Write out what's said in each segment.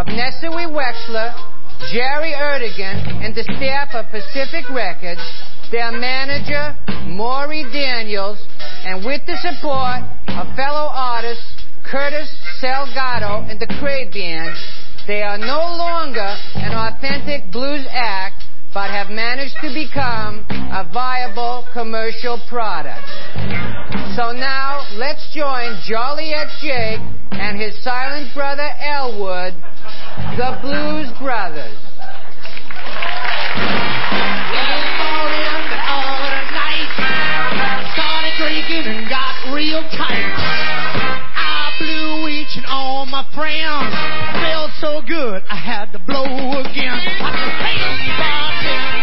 of Nesui Wechsler, Jerry Erdogan, and the staff of Pacific Records, their manager, Maury Daniels, and with the support of fellow artists Curtis Salgado and the Crave Band, they are no longer an authentic blues act, but have managed to become a viable commercial product. So now, let's join Joliet Jake and his silent brother Elwood the Blues Brothers. Early morning, all night, started drinking and got real tight. I blew each and all my friends. Felt so good, I had to blow again. I said, hey, bartender.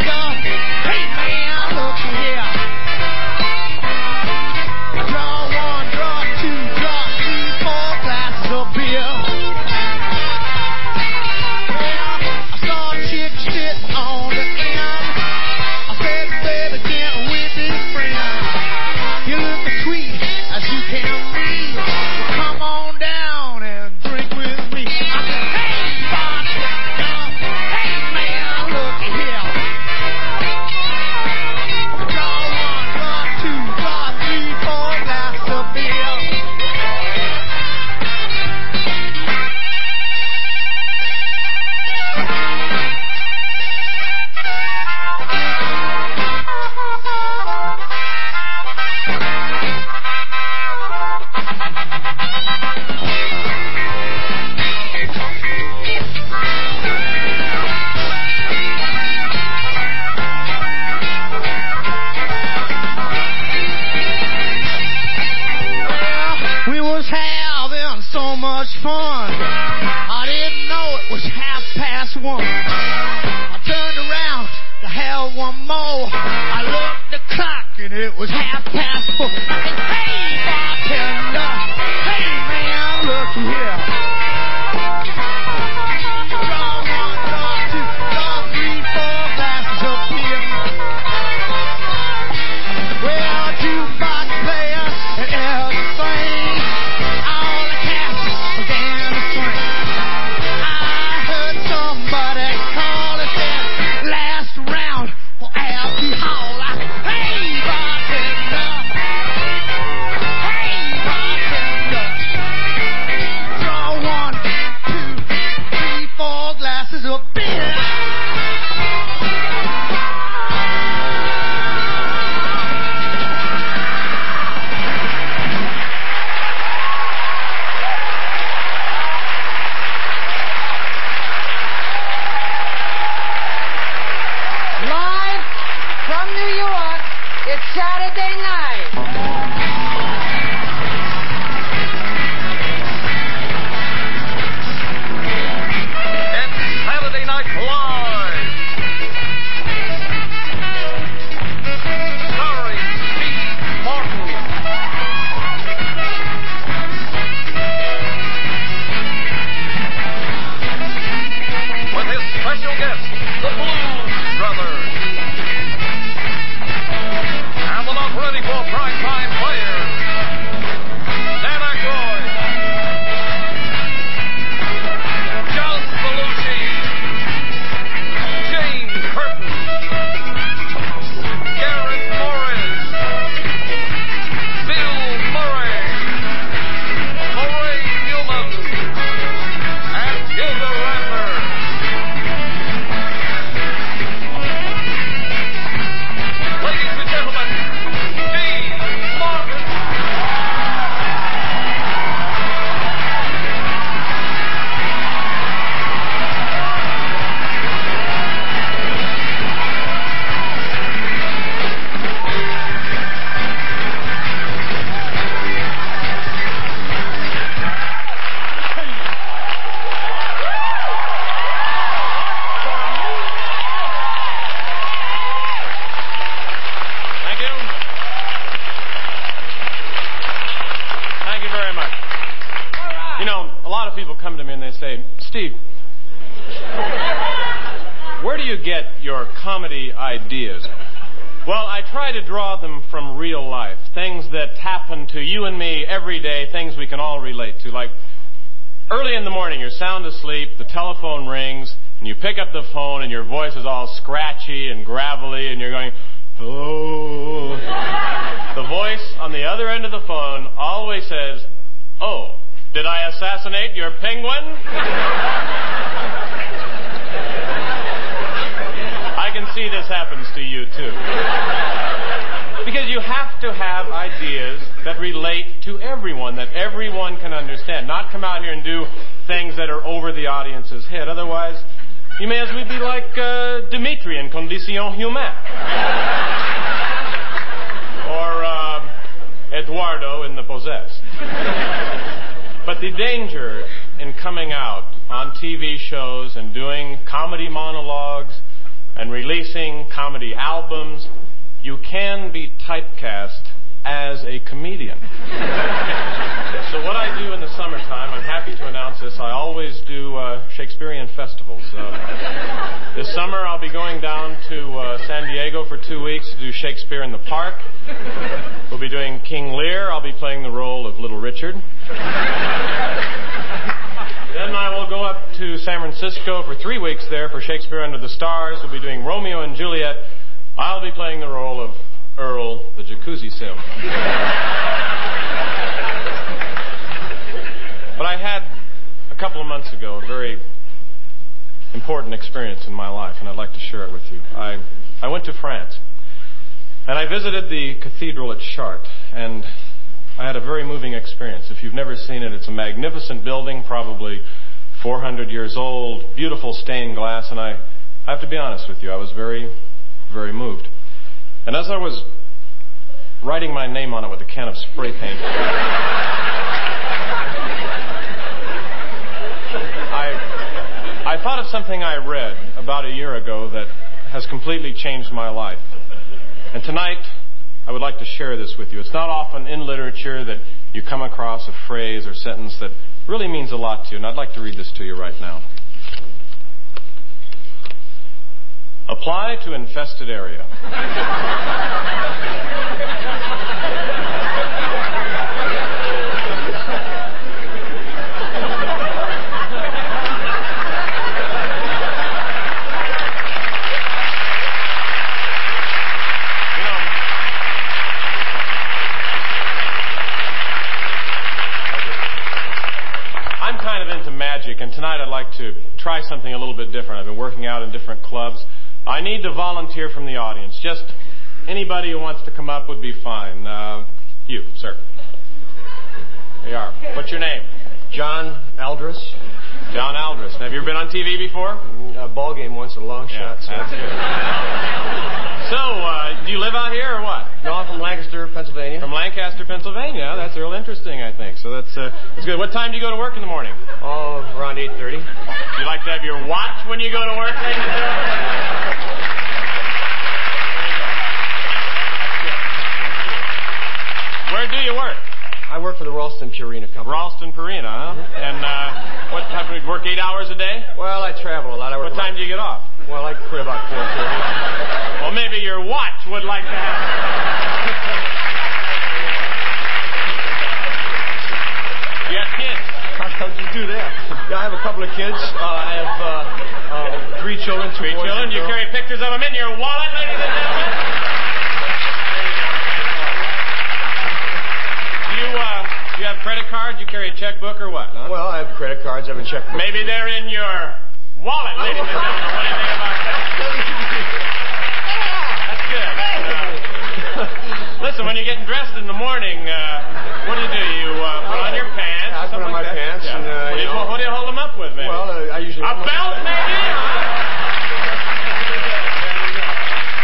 Comedy ideas? Well, I try to draw them from real life, things that happen to you and me every day, things we can all relate to. Like early in the morning, you're sound asleep, the telephone rings, and you pick up the phone, and your voice is all scratchy and gravelly, and you're going, hello. the voice on the other end of the phone always says, oh, did I assassinate your penguin? I can see this happens to you too. Because you have to have ideas that relate to everyone, that everyone can understand. Not come out here and do things that are over the audience's head. Otherwise, you may as well be like uh, Dimitri in Condition Humaine. or uh, Eduardo in The Possessed. But the danger in coming out on TV shows and doing comedy monologues and releasing comedy albums, you can be typecast as a comedian. so what I do in the summertime, I'm happy to announce this, I always do uh, Shakespearean festivals. Uh, this summer I'll be going down to uh, San Diego for two weeks to do Shakespeare in the Park. We'll be doing King Lear. I'll be playing the role of Little Richard. Then I will go up to San Francisco for three weeks there for Shakespeare Under the Stars. We'll be doing Romeo and Juliet. I'll be playing the role of Earl, the jacuzzi salesman. but I had a couple of months ago a very important experience in my life, and I'd like to share it with you. I, I went to France, and I visited the cathedral at Chartres, and I had a very moving experience. If you've never seen it, it's a magnificent building, probably 400 years old, beautiful stained glass, and I, I have to be honest with you, I was very, very moved. And as I was writing my name on it with a can of spray paint, I, I thought of something I read about a year ago that has completely changed my life. And tonight, I would like to share this with you. It's not often in literature that you come across a phrase or sentence that really means a lot to you, and I'd like to read this to you right now. Apply to infested area. You know, I'm kind of into magic, and tonight I'd like to try something a little bit different. I've been working out in different clubs. I need to volunteer from the audience. Just anybody who wants to come up would be fine. Uh, you, sir. There you are. What's your name? John Aldris. John Aldris. Have you ever been on TV before? A ball game once, a long Yeah, shot. So. that's good. So, uh, do you live out here or what? No, I'm from Lancaster, Pennsylvania. From Lancaster, Pennsylvania. That's real interesting, I think. So that's uh, that's good. What time do you go to work in the morning? oh, around 8:30. Do you like to have your watch when you go to work, ladies and gentlemen? Where do you work? I work for the Ralston Purina Company. Ralston Purina, huh? And uh, what time do you work? Eight hours a day? Well, I travel a lot. I work What time do you get off? Well, I quit about 4:30. Well, maybe your watch would like to have. You got kids? How'd you do that? Yeah, I have a couple of kids. Uh, I have uh, uh, three children, two Three children. You carry pictures of them in your wallet, ladies and gentlemen. You uh, you have credit cards? You carry a checkbook or what? Huh? Well, I have credit cards. I have a checkbook. Maybe they're in your wallet, ladies and gentlemen. What do you think about that? That's good. Uh, listen, when you're getting dressed in the morning, uh, what do you do? You uh, put on your pants. I put on my like that? pants Yeah. and, uh, what, do you know- what do you hold them up with, maybe? Well, uh, I usually a belt, maybe?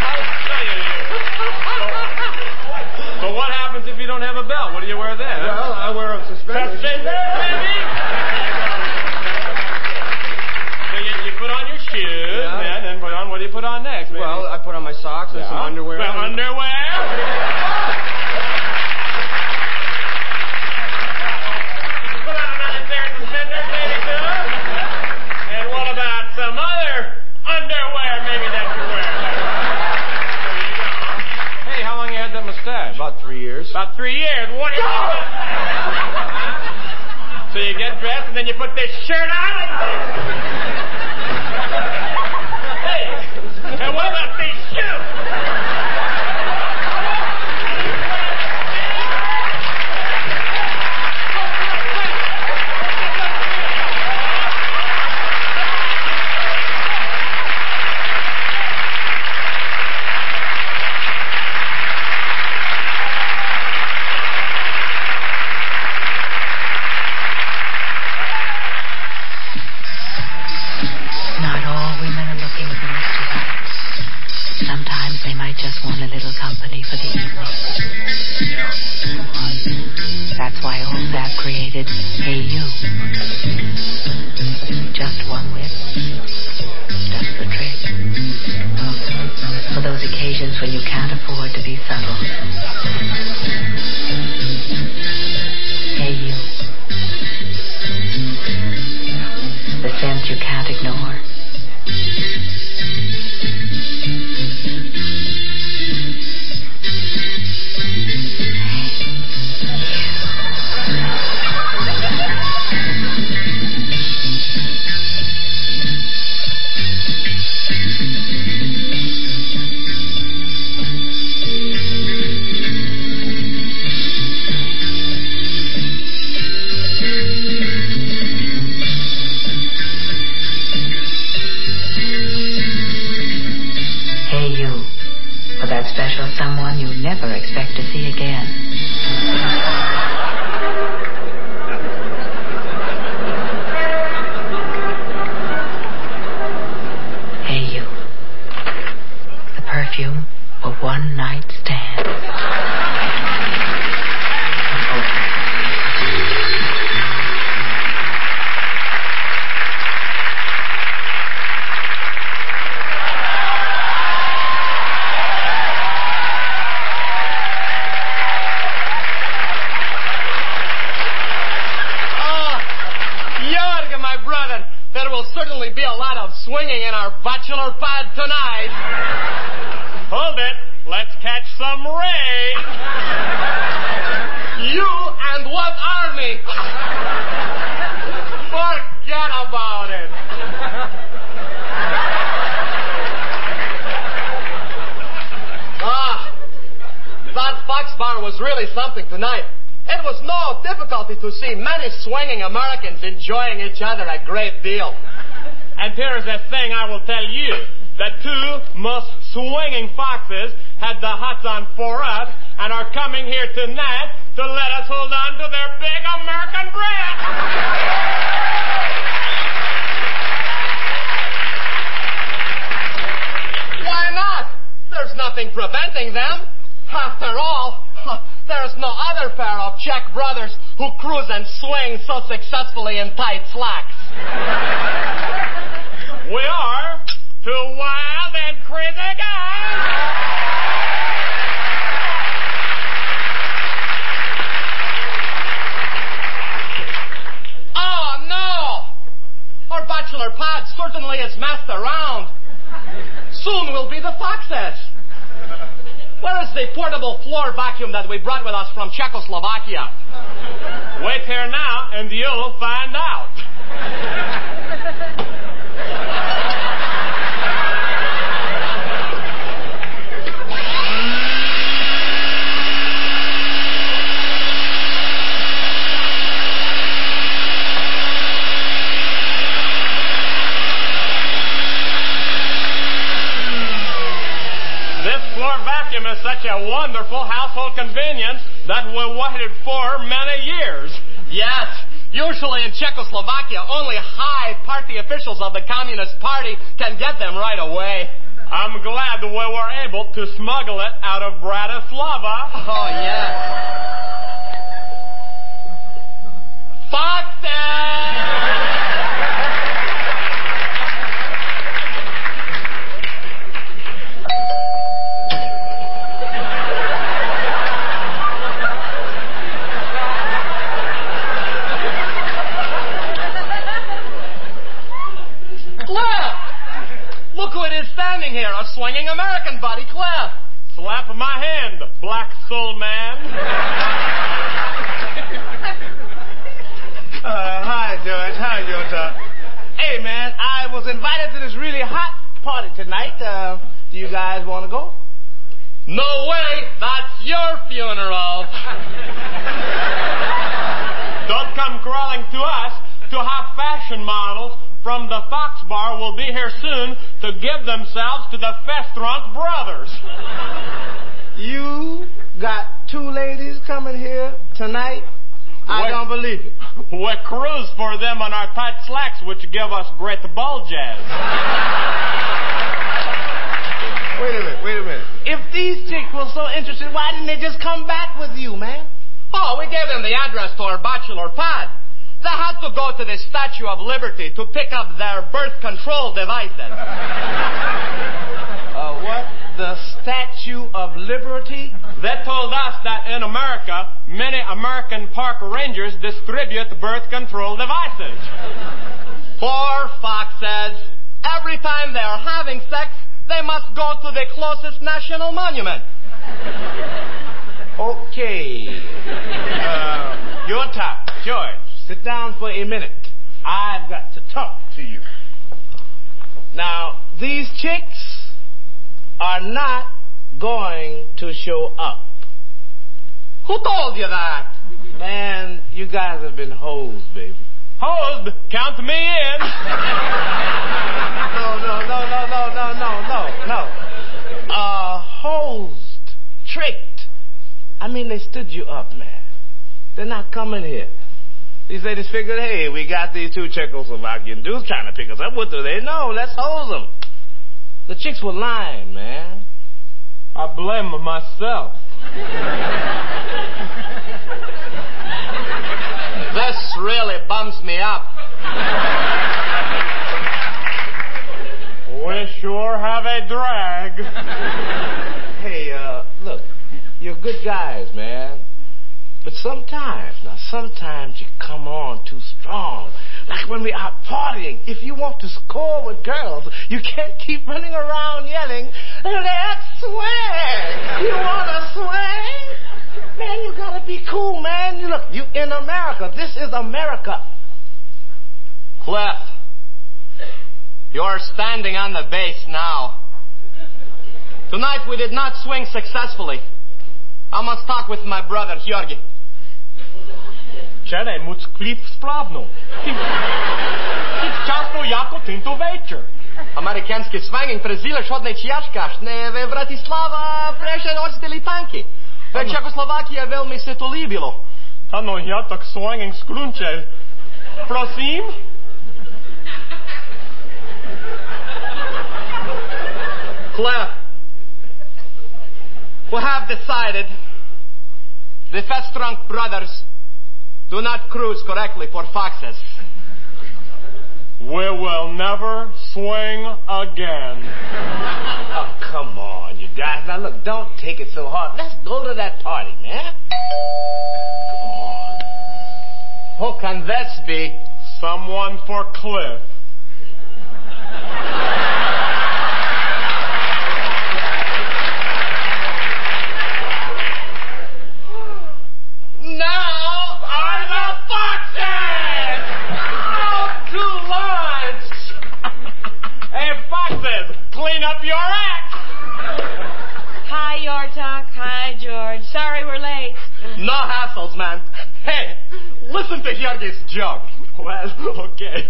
Huh? So you- you- So what happens if you don't have a belt? What do you wear then? Well, Suspended. Suspended, you, put on your shoes, yeah. man, put on, what do you put on next? Maybe? Well, I put on my socks and some underwear. Well, underwear? put on another pair of suspenders, maybe, too? And what about some other underwear, maybe, that you wear? Hey, how long you had that mustache? About three years. About three years. What? you get dressed and then you put this shirt on. Just want a little company for the evening. That's why old Zap created Hey You. Just one whip. Does the trick. For those occasions when you can't afford to be subtle. Hey You. The scent you can't ignore. Difficulty to see many swinging Americans enjoying each other a great deal. And here's the thing I will tell you. The two most swinging foxes had the hots on for us and are coming here tonight to let us hold on to their big American breath. Why not? There's nothing preventing them. After all, there's no other pair of Czech brothers who cruise and swing so successfully in tight slacks. We are two wild and crazy guys. Oh, no! Our bachelor pad certainly is messed around. Soon we'll be the foxes. Where is the portable floor vacuum that we brought with us from Czechoslovakia? Wait here now and you'll find out. such a wonderful household convenience that we waited for many years. Yes. Usually in Czechoslovakia, only high party officials of the Communist Party can get them right away. I'm glad we were able to smuggle it out of Bratislava. Oh, yes. Foxes! Cliff! standing here, a swinging American body Cliff. Slap my hand, black soul man. uh, hi, George. Hi, Yota. Hey, man, I was invited to this really hot party tonight. Uh, do you guys want to go? No way! That's your funeral! Don't come crawling to us to have fashion models from the Fox Bar will be here soon to give themselves to the Festrunk brothers. You got two ladies coming here tonight? I What? don't believe it. We cruise for them on our tight slacks, which give us great ball bulges. Wait a minute, wait a minute. If these chicks were so interested, why didn't they just come back with you, man? Oh, we gave them the address to our bachelor pad. They had to go to the Statue of Liberty to pick up their birth control devices. Uh, what? The Statue of Liberty? They told us that in America, many American park rangers distribute birth control devices. Poor foxes. Every time they are having sex, they must go to the closest national monument. Okay. Uh, your turn, George, sit down for a minute. I've got to talk to you. Now, these chicks are not going to show up. Who told you that? Man, you guys have been hosed, baby. Hold, count me in. No, no, no, no, no, no, no, no, no. Uh, hosed, tricked. I mean, they stood you up, man. They're not coming here. These ladies figured, hey, we got these two Czechoslovakian dudes trying to pick us up. What do they know? Let's hose them. The chicks were lying, man. I blame myself. This really bums me up. We sure have a drag. Hey, uh, look, you're good guys, man. But sometimes, now sometimes you come on too strong. Like when we out partying, if you want to score with girls, you can't keep running around yelling, let's swing! You wanna swing? Man, you gotta be cool, man. You look, you in America. This is America. Cliff, you're standing on the base now. Tonight we did not swing successfully. I must talk with my brother, Georgi časno jako tinto večer. Amerikanski ne ve Bratislava tanki. Ve velmi se to libilo. Ano, ja tak skrunčel. Prosim? Clap. We have decided the Festrunk brothers do not cruise correctly for foxes. We will never swing again. Oh, come on, you guys. Now look, don't take it so hard. Let's go to that party, man. Come on. Who can this be? Someone for Cliff. Now are the foxes! Out to lunch! Hey, foxes, clean up your act. Hi, Yortuk. Hi, George. Sorry we're late. No hassles, man. Hey, listen to Georgi's joke. Well, okay.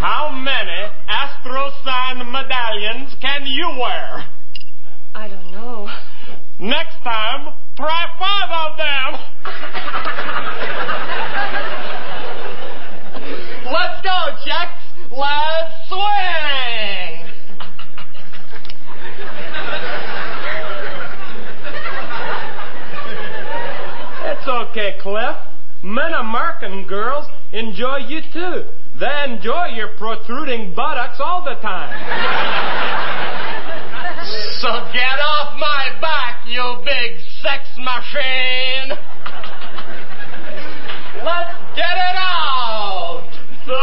How many Astro sign medallions can you wear? I don't know. Next time, try five of them. Let's go, Jacks. Let's swing. It's okay, Cliff. Men American girls enjoy you too. They enjoy your protruding buttocks all the time. So get off my back, you big sex machine. Let's get it out. So,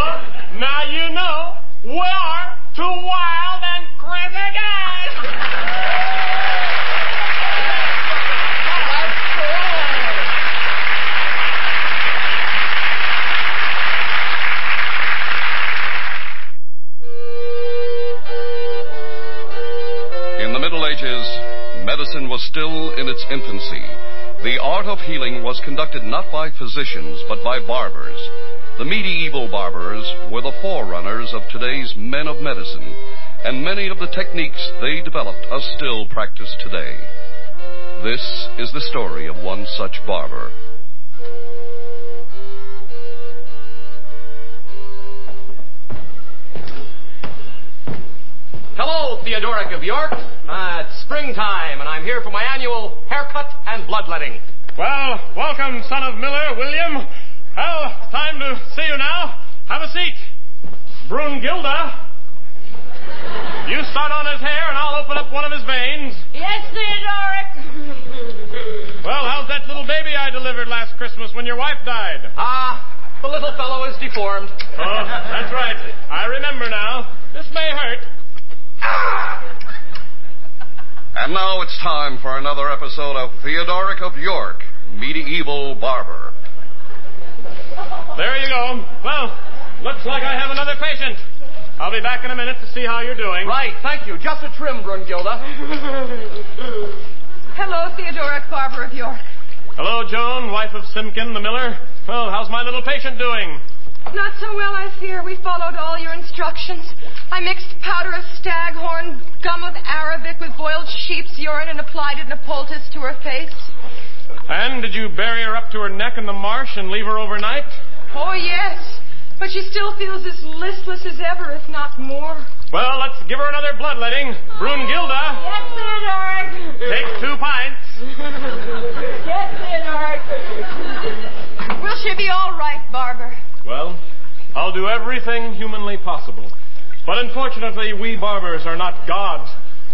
now you know where to wild medicine was still in its infancy, the art of healing was conducted not by physicians, but by barbers. The medieval barbers were the forerunners of today's men of medicine, and many of the techniques they developed are still practiced today. This is the story of one such barber. Hello, Theodoric of York. Uh, it's springtime, and I'm here for my annual haircut and bloodletting. Well, welcome, son of Miller, William. Well, it's time to see you now. Have a seat. Brunegilda. You start on his hair, and I'll open up one of his veins. Yes, Theodoric. Well, how's that little baby I delivered last Christmas when your wife died? Ah, the little fellow is deformed. Oh, that's right. I remember now. This may hurt. And now it's time for another episode of Theodoric of York, medieval barber. There you go. Well, looks like I have another patient. I'll be back in a minute to see how you're doing. Right, thank you. Just a trim, Brunegilda. Hello, Theodoric Barber of York. Hello, Joan, wife of Simpkin the miller. Well, how's my little patient doing? Not so well, I fear. We followed all your instructions. I mixed powder of staghorn, gum of Arabic with boiled sheep's urine and applied it in a poultice to her face. And did you bury her up to her neck in the marsh and leave her overnight? Oh, yes. But she still feels as listless as ever, if not more. Well, let's give her another bloodletting. Brunegilda, Yes, Theodoric. take two pints. Yes, Theodoric. Will she be all right, Barber? Well, I'll do everything humanly possible. But unfortunately, we barbers are not gods.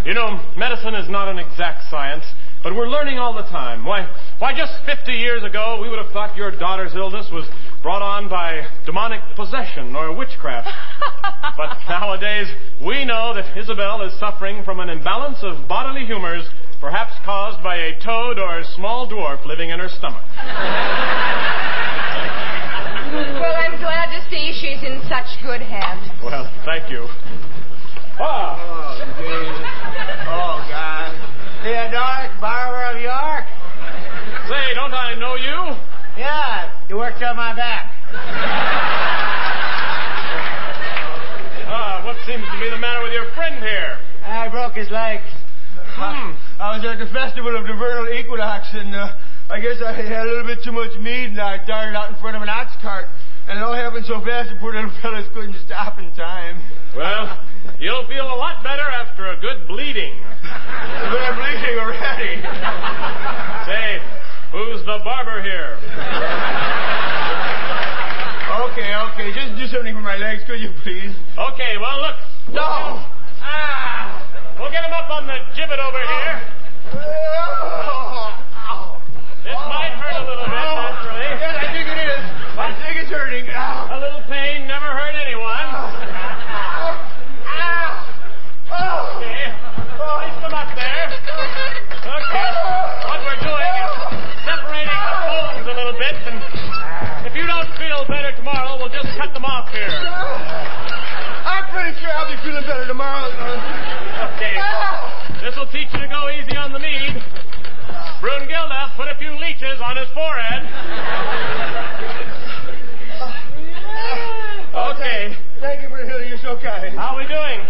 You know, medicine is not an exact science, but we're learning all the time. Why, why just 50 years ago, we would have thought your daughter's illness was brought on by demonic possession or witchcraft. but nowadays, we know that Isabel is suffering from an imbalance of bodily humors, perhaps caused by a toad or a small dwarf living in her stomach. Well, I'm glad to see she's in such good hands. Well, thank you. Ah, Oh, Jesus. Oh, God. Theodoric, Barber of York? say, don't I know you? Yeah, you worked on my back. Ah, what seems to be the matter with your friend here? I broke his legs. Hmm. I was at the festival of the vernal equinox, and uh, I guess I had a little bit too much meat, and I darted out in front of an ox cart. And it all happened so fast, the poor little fellas couldn't stop in time. Well, you'll feel a lot better after a good bleeding. But I'm bleeding already. Say, who's the barber here? Okay, okay, just do something for my legs, could you please? Okay, well, look. No! Ah! We'll get him up on the gibbet over here. This just cut them off here. I'm pretty sure I'll be feeling better tomorrow. Okay. This will teach you to go easy on the mead. Brunegilda put a few leeches on his forehead. Okay. Thank you for healing. You're so kind. How are we doing?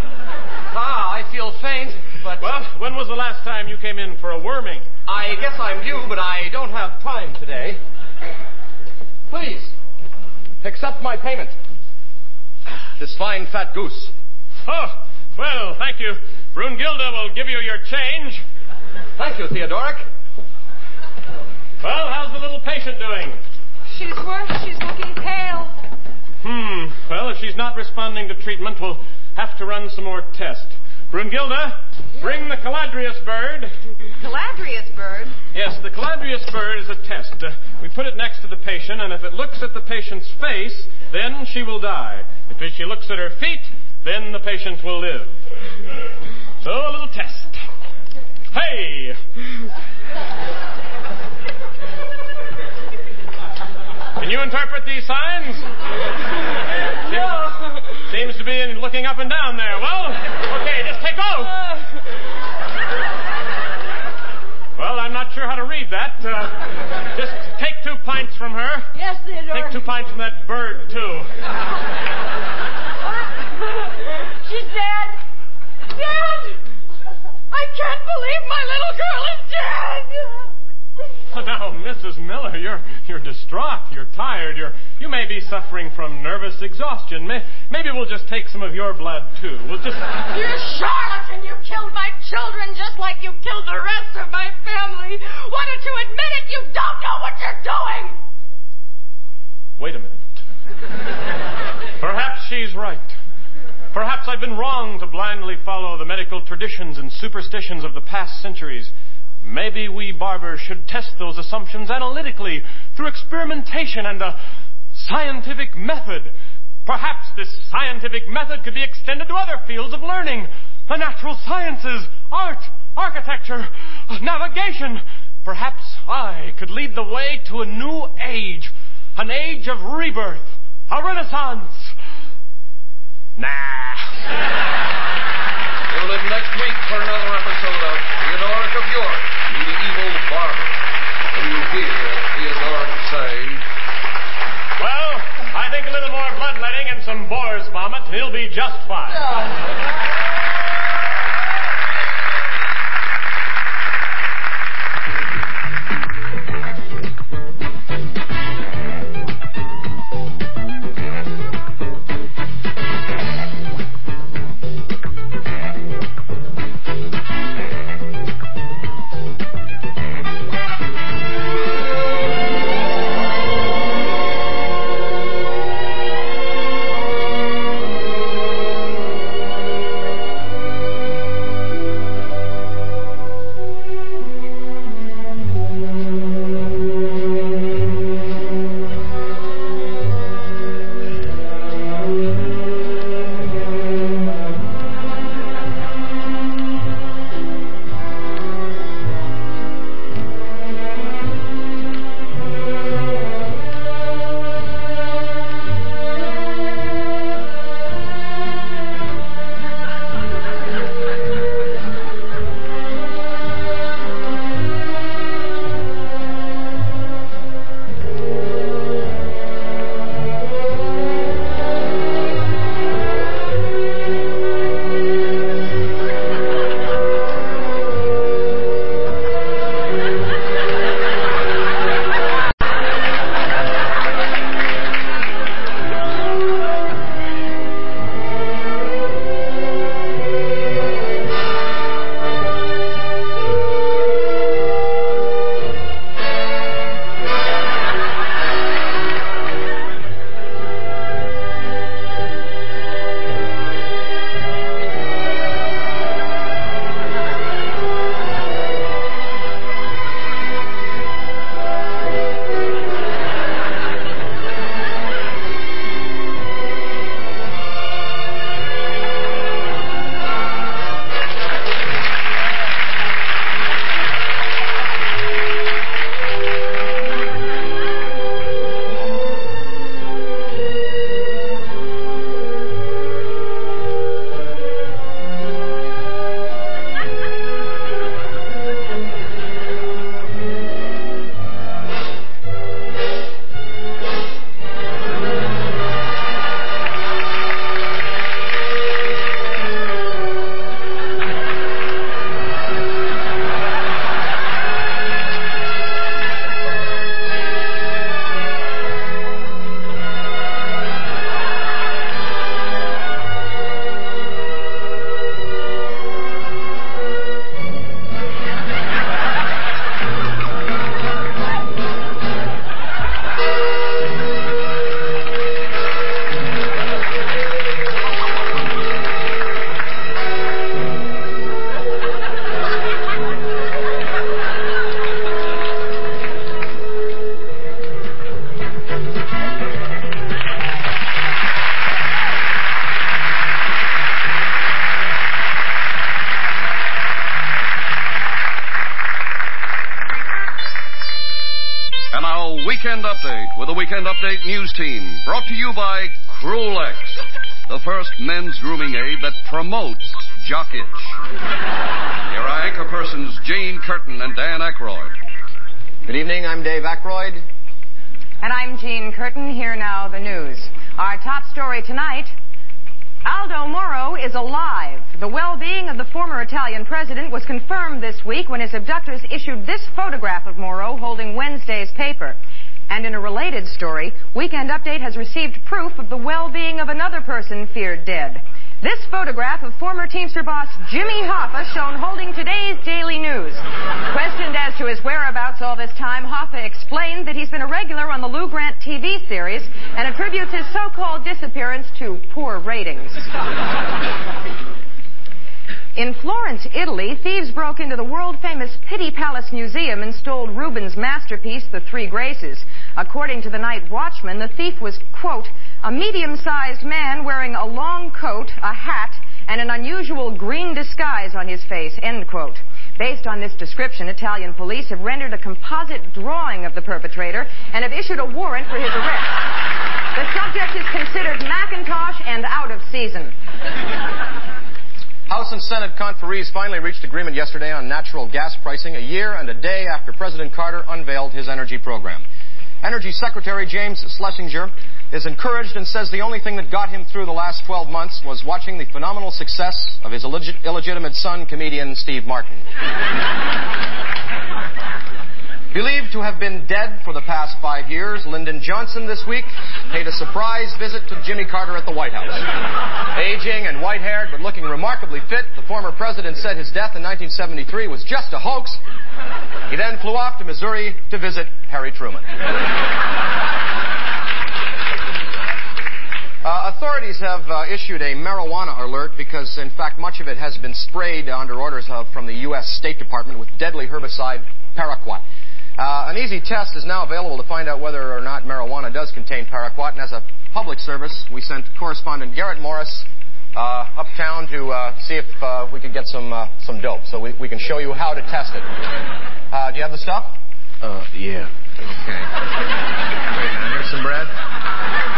Ah, I feel faint, but Well, when was the last time you came in for a worming? I guess I'm due, but I don't have time today. Please, accept my payment. This fine fat goose. Oh, well, thank you. Brunegilda will give you your change. Thank you, Theodoric. Well, how's the little patient doing? She's worse. She's looking pale. Hmm. Well, if she's not responding to treatment, we'll have to run some more tests. Brunegilda, bring the caladrius bird. Caladrius bird. Yes, the caladrius bird is a test. Uh, we put it next to the patient, and if it looks at the patient's face, then she will die. If she looks at her feet, then the patient will live. So, a little test. Hey! Can you interpret these signs? No. Seems to be looking up and down there. Well, okay, take off. Well, I'm not sure how to read that. Uh, just take two pints from her. Yes, Theodore. Take two pints from that bird, too. She's dead. Dead! I can't believe my little girl is dead! Now, Mrs. Miller, you're you're distraught. You're tired. You're you may be suffering from nervous exhaustion. May, maybe we'll just take some of your blood too. We'll just. You charlatan! You killed my children just like you killed the rest of my family. Why don't you admit it? You don't know what you're doing! Wait a minute. Perhaps she's right. Perhaps I've been wrong to blindly follow the medical traditions and superstitions of the past centuries. Maybe we barbers should test those assumptions analytically through experimentation and a scientific method. Perhaps this scientific method could be extended to other fields of learning the natural sciences, art, architecture, navigation. Perhaps I could lead the way to a new age, an age of rebirth, a renaissance. Nah. Tune in next week for another episode of Theodoric of York, Medieval Barber. When you hear Theodoric say, Well, I think a little more bloodletting and some boar's vomit, he'll be just fine. And Weekend Update with the Weekend Update News Team, brought to you by Cruex, the first men's grooming aid that promotes jock itch. Here are anchor persons Jane Curtin and Dan Aykroyd. Good evening, I'm Dan Aykroyd. And I'm Jane Curtin. Here now, the news. Our top story tonight Aldo Moro is alive. The well being of the former Italian president was confirmed this week when his abductors issued this photograph of Moro holding Wednesday's paper. And in a related story, Weekend Update has received proof of the well being of another person feared dead. This photograph of former Teamster boss Jimmy Hoffa shown holding today's Daily News. Questioned as to his whereabouts all this time, Hoffa explained that he's been a regular on the Lou Grant TV series and attributes his so-called disappearance to poor ratings. In Florence, Italy, thieves broke into the world-famous Pitti Palace Museum and stole Rubens' masterpiece, The Three Graces. According to the night watchman, the thief was, quote, a medium-sized man wearing a long coat, a hat, and an unusual green disguise on his face, end quote. Based on this description, Italian police have rendered a composite drawing of the perpetrator and have issued a warrant for his arrest. The subject is considered Macintosh and out of season. House and Senate conferees finally reached agreement yesterday on natural gas pricing a year and a day after President Carter unveiled his energy program. Energy Secretary James Schlesinger is encouraged and says the only thing that got him through the last 12 months was watching the phenomenal success of his illegit- illegitimate son, comedian Steve Martin. Believed to have been dead for the past five years, Lyndon Johnson this week paid a surprise visit to Jimmy Carter at the White House. Aging and white haired, but looking remarkably fit, the former president said his death in 1973 was just a hoax. He then flew off to Missouri to visit Harry Truman. Uh, authorities have uh, issued a marijuana alert because, in fact, much of it has been sprayed under orders of, from the U.S. State Department with deadly herbicide paraquat. Uh, an easy test is now available to find out whether or not marijuana does contain paraquat, and as a public service, we sent correspondent Garrett Morris uh, uptown to uh, see if uh, we could get some uh, some dope, so we, we can show you how to test it. Uh, do you have the stuff? Uh, yeah. Okay. Wait a minute. Here's some bread.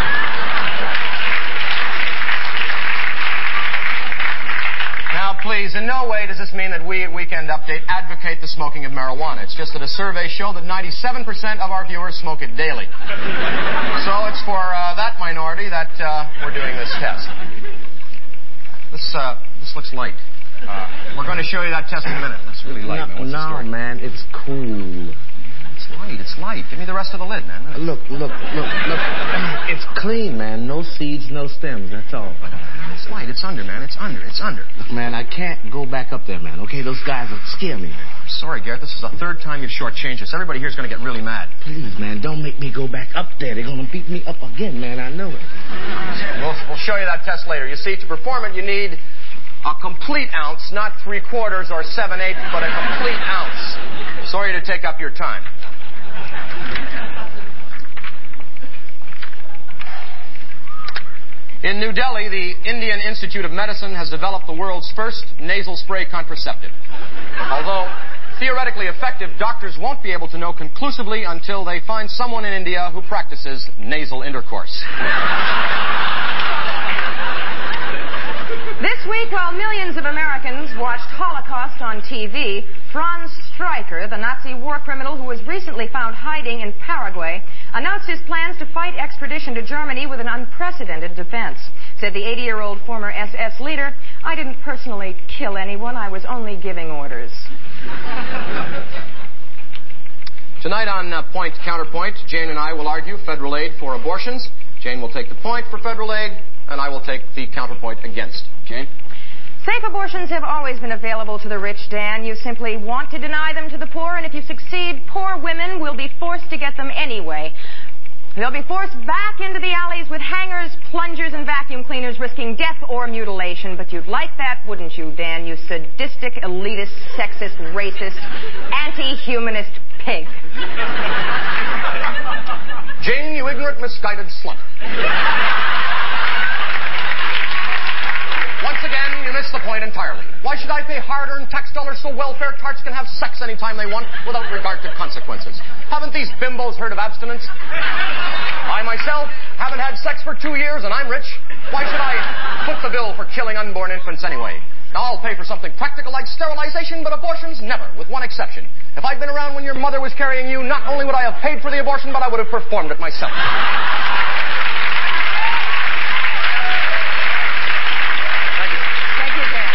Please, in no way does this mean that we at Weekend Update advocate the smoking of marijuana. It's just that a survey showed that 97% of our viewers smoke it daily. so it's for uh, that minority that uh, we're doing this test. This, uh, this looks light. Uh, we're going to show you that test in a minute. That's really light, no, What's no, man, it's cool. It's light. It's light. Give me the rest of the lid, man. Look, look, look, look. It's clean, man. No seeds, no stems. That's all. It's light. It's under, man. It's under. It's under. Look, man, I can't go back up there, man. Okay, those guys will scare me, man. Sorry, Garrett. This is the third time you've shortchanged us. Everybody here's going to get really mad. Please, man, don't make me go back up there. They're gonna beat me up again, man. I know it. We'll, we'll show you that test later. You see, to perform it, you need a complete ounce, not three quarters or seven eighths, but a complete ounce. Sorry to take up your time. In New Delhi, the Indian Institute of Medicine has developed the world's first nasal spray contraceptive. Although theoretically effective, doctors won't be able to know conclusively until they find someone in India who practices nasal intercourse. This week, while millions of Americans watched Holocaust on TV, Franz Streicher, the Nazi war criminal who was recently found hiding in Paraguay, announced his plans to fight extradition to Germany with an unprecedented defense. Said the 80 year old former SS leader, I didn't personally kill anyone, I was only giving orders. Tonight on uh, Point Counterpoint, Jane and I will argue federal aid for abortions. Jane will take the point for federal aid, and I will take the counterpoint against. Jane? Safe abortions have always been available to the rich, Dan. You simply want to deny them to the poor, and if you succeed, poor women will be forced to get them anyway. They'll be forced back into the alleys with hangers, plungers, and vacuum cleaners, risking death or mutilation. But you'd like that, wouldn't you, Dan? You sadistic, elitist, sexist, racist, anti-humanist pig. Jane, you ignorant, misguided slut. Once again, you missed the point entirely. Why should I pay hard-earned tax dollars so welfare tarts can have sex anytime they want without regard to consequences? Haven't these bimbos heard of abstinence? I myself haven't had sex for two years and I'm rich. Why should I foot the bill for killing unborn infants anyway? Now, I'll pay for something practical like sterilization, but abortions never, with one exception. If I'd been around when your mother was carrying you, not only would I have paid for the abortion, but I would have performed it myself. Thank you, Dan.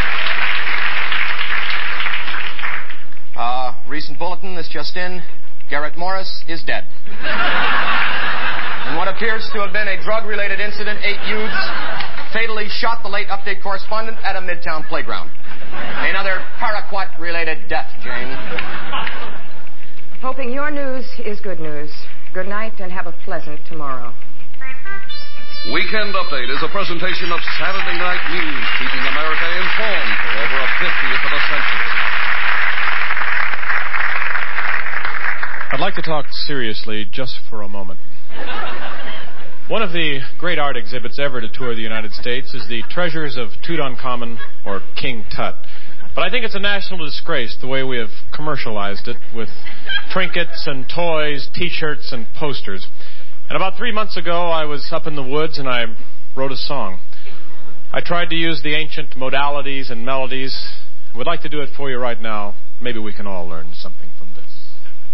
Uh, recent bulletin that's just in. Garrett Morris is dead. In what appears to have been a drug-related incident, eight youths fatally shot the late update correspondent at a midtown playground. Another paraquat-related death, Jane. Hoping your news is good news. Good night and have a pleasant tomorrow. Weekend Update is a presentation of Saturday Night News, keeping America informed for over a 50th of a century. I'd like to talk seriously just for a moment. One of the great art exhibits ever to tour the United States is the Treasures of Tutankhamun or King Tut. But I think it's a national disgrace the way we have commercialized it with trinkets and toys, t-shirts and posters. And about three months ago, I was up in the woods and I wrote a song. I tried to use the ancient modalities and melodies. Would like to do it for you right now. Maybe we can all learn something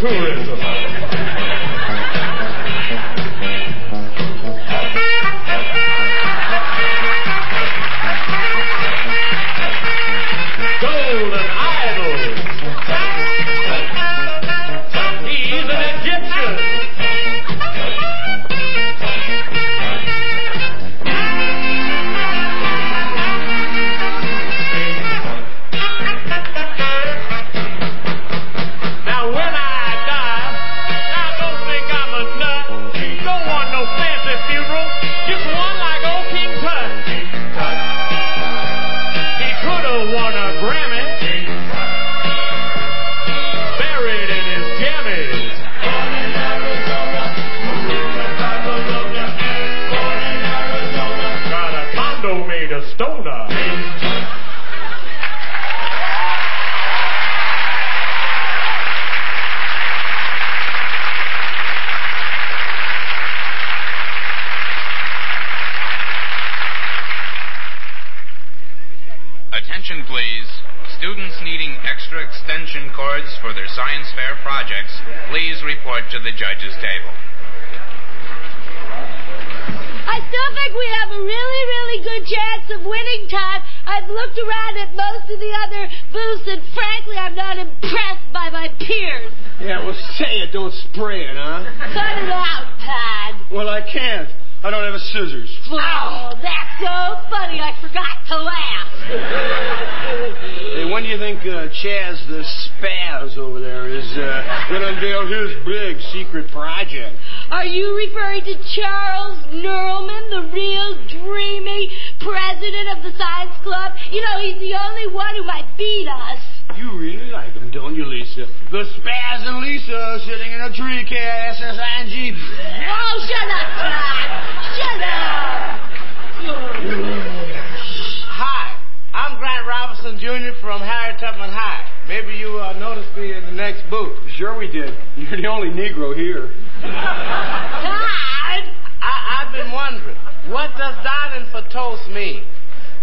tourism. Extra extension cords for their science fair projects, please report to the judge's table. I still think we have a really, really good chance of winning, Todd. I've looked around at most of the other booths, and frankly, I'm not impressed by my peers. Yeah, well, say it, don't spray it, huh? Cut it out, Todd. Well, I can't. I don't have a scissors. Oh, that's so funny. I forgot to laugh. Hey, when do you think uh, Chaz the Spaz over there is uh, going to unveil his big secret project? Are you referring to Charles Neuralman, the real dreamy president of the science club? You know, he's the only one who might beat us. You really like them, don't you, Lisa? The Spaz and Lisa sitting in a tree, K-I-S-S-I-N-G. Oh, shut up, Todd. Shut up. Hi, I'm Grant Robinson Jr. from Harry Tubman High. Maybe you uh, noticed me in the next booth. Sure we did. You're the only Negro here. Todd! I, I've been wondering, what does dialing for toast mean?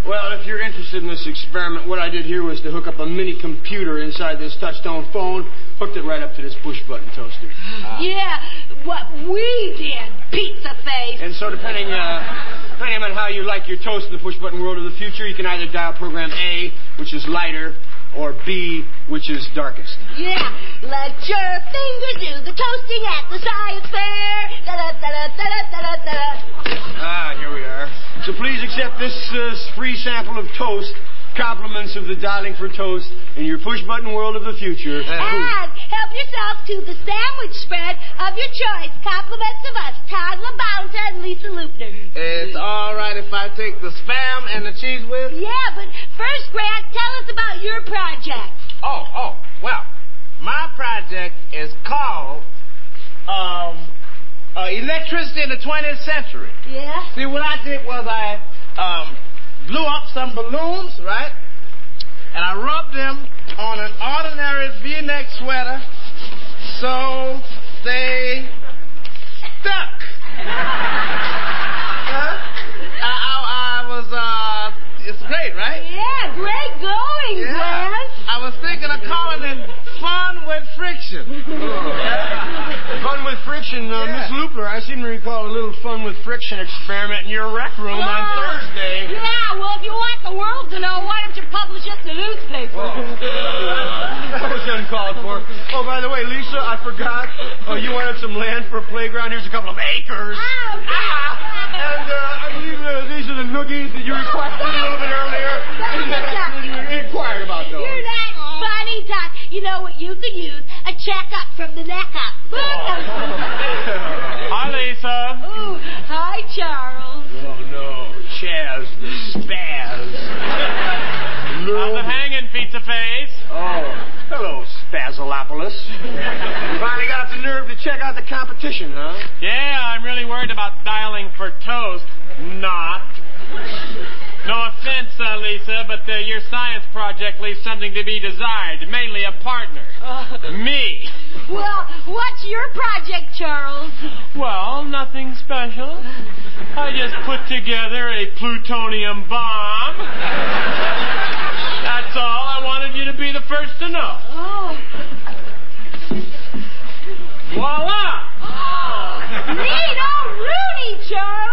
Well, if you're interested in this experiment, what I did here was to hook up a mini computer inside this touchstone phone, hooked it right up to this push button toaster. Yeah, what we did, pizza face. And so, depending, uh, depending on how you like your toast in the push button world of the future, you can either dial program A, which is lighter, or B, which is darkest. Yeah, let your fingers do the toasting at the science fair. Da-da-da-da-da-da-da-da. Ah, here we are. So please accept this uh, free sample of toast, compliments of the dialing for toast in your push button world of the future. And help yourself to the sandwich spread of your choice. Compliments of us, Todd LaBounta and Lisa Loopner. It's all right if I take the spam and the cheese whiz? Yeah, but first, Grant, tell us about your project. Oh, oh, well, my project is called um, uh, Electricity in the 20th Century. Yeah? See, what I did was I um, blew up some balloons, right? And I rubbed them on an ordinary V-neck sweater so they stuck. Huh? I, I, I was, uh, it's great, right? Yeah, great going, Yeah. I was thinking of calling it Fun with Friction. Fun with friction, uh, Miss Loopner. I seem to recall a little fun with friction experiment in your rec room on Ah. Thursday. Yeah, well, if you want the world to know, why don't you publish it in the newspaper? That was uncalled for. Oh, by the way, Lisa, I forgot. Oh, you wanted some land for a playground. Here's a couple of acres. Oh, And uh, I believe uh, these are the noogies that you requested a little bit earlier. You inquired about those. You're that funny, Todd. You know what you could use? A checkup from the neck up. Hi, Lisa. Ooh, hi, Charles. Oh, no. Chaz the spaz. How's it hanging, pizza face? Oh, hello, Spazalopolis. You finally got the nerve to check out the competition, huh? Yeah, I'm really worried about dialing for toast. Not. No offense, uh, Lisa, but uh, your science project leaves something to be desired, mainly a partner. Me. Well, what's your project, Charles? Well, nothing special. I just put together a plutonium bomb. That's all. I wanted you to be the first to know. Oh. Voila! Neat, oh, Rooney, Charles.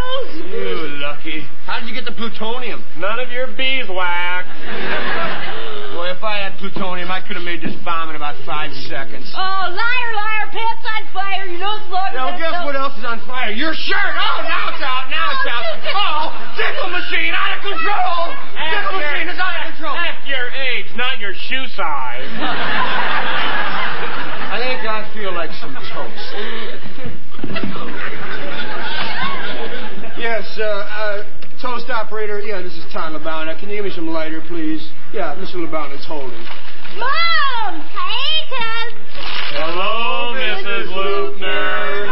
You lucky. How did you get the plutonium? None of your beeswax. Boy, if I had plutonium, I could have made this bomb in about five seconds. Oh, liar, liar, pants on fire. You know the Now, guess what else is on fire? Your shirt! Oh, now it's out! Now it's out! Oh, tickle machine out of control! Tickle machine is out of control! That's your age, not your shoe size. I think I feel like some toast. yes, uh, uh, toast operator. Yeah, this is Tom LaBounta. Can you give me some lighter, please? Yeah, Mr. LaBounta is holding. Mom! Hey, kids! Hello, Mrs. Loopner.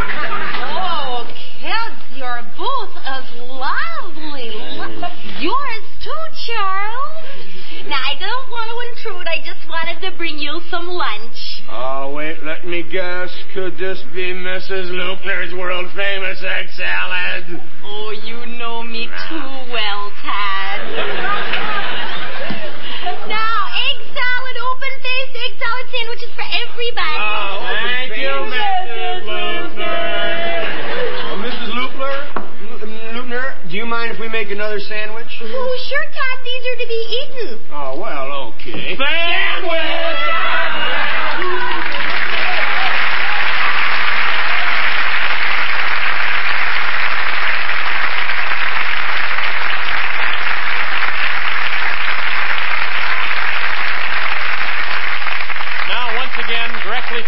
Oh, kids, you're both as lovely. Yours too, Charles. Now, I don't want to intrude. I just wanted to bring you some lunch. Oh, wait, let me guess. Could this be Mrs. Loopner's world famous egg salad? Oh, you know me too well, Tad. now, egg salad, open faced egg salad sandwiches for everybody. Oh, Thank you, Mrs. Loopner. Uh, Mrs. Loopner? L- do you mind if we make another sandwich? Oh, sure, Todd. These are to be eaten. Oh, well, okay. Now,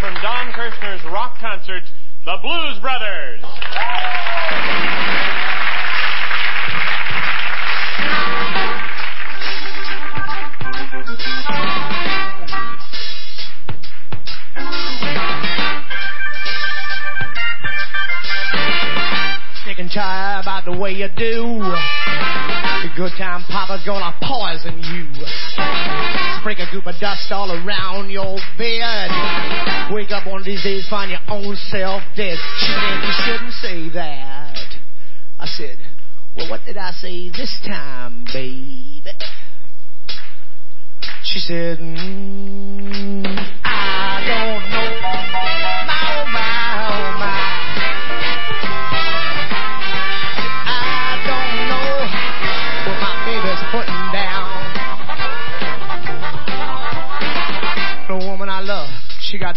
from Don Kirshner's rock concert, the Blues Brothers. Sick and tired about the way you do. Good time papa's gonna poison you. Sprinkle a goop of dust all around your bed. Wake up one of these days, find your own self dead. Said, you shouldn't say that. I said, well, what did I say this time, baby? She said, mm,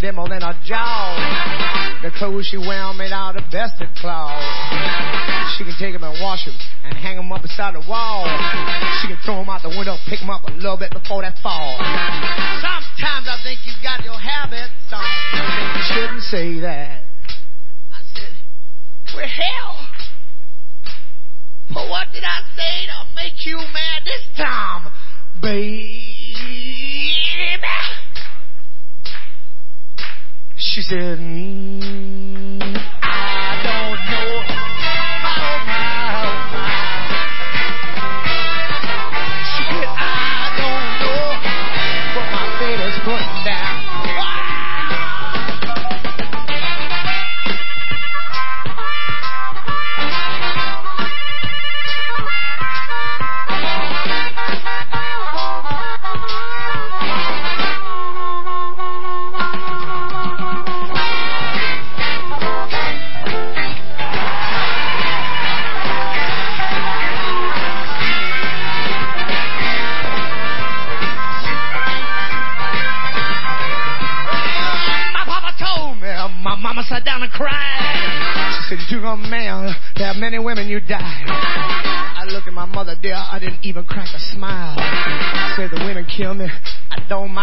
them on in her jaw. The clothes she wear made out of bested cloth. She can take 'em and wash 'em and hang 'em up beside the wall. She can throw 'em out the window, pick 'em up a little bit before they fall. Sometimes I think you got your habits on. You shouldn't say that. I said, well, hell. But what did I say to make you mad this time, baby? She said, mm,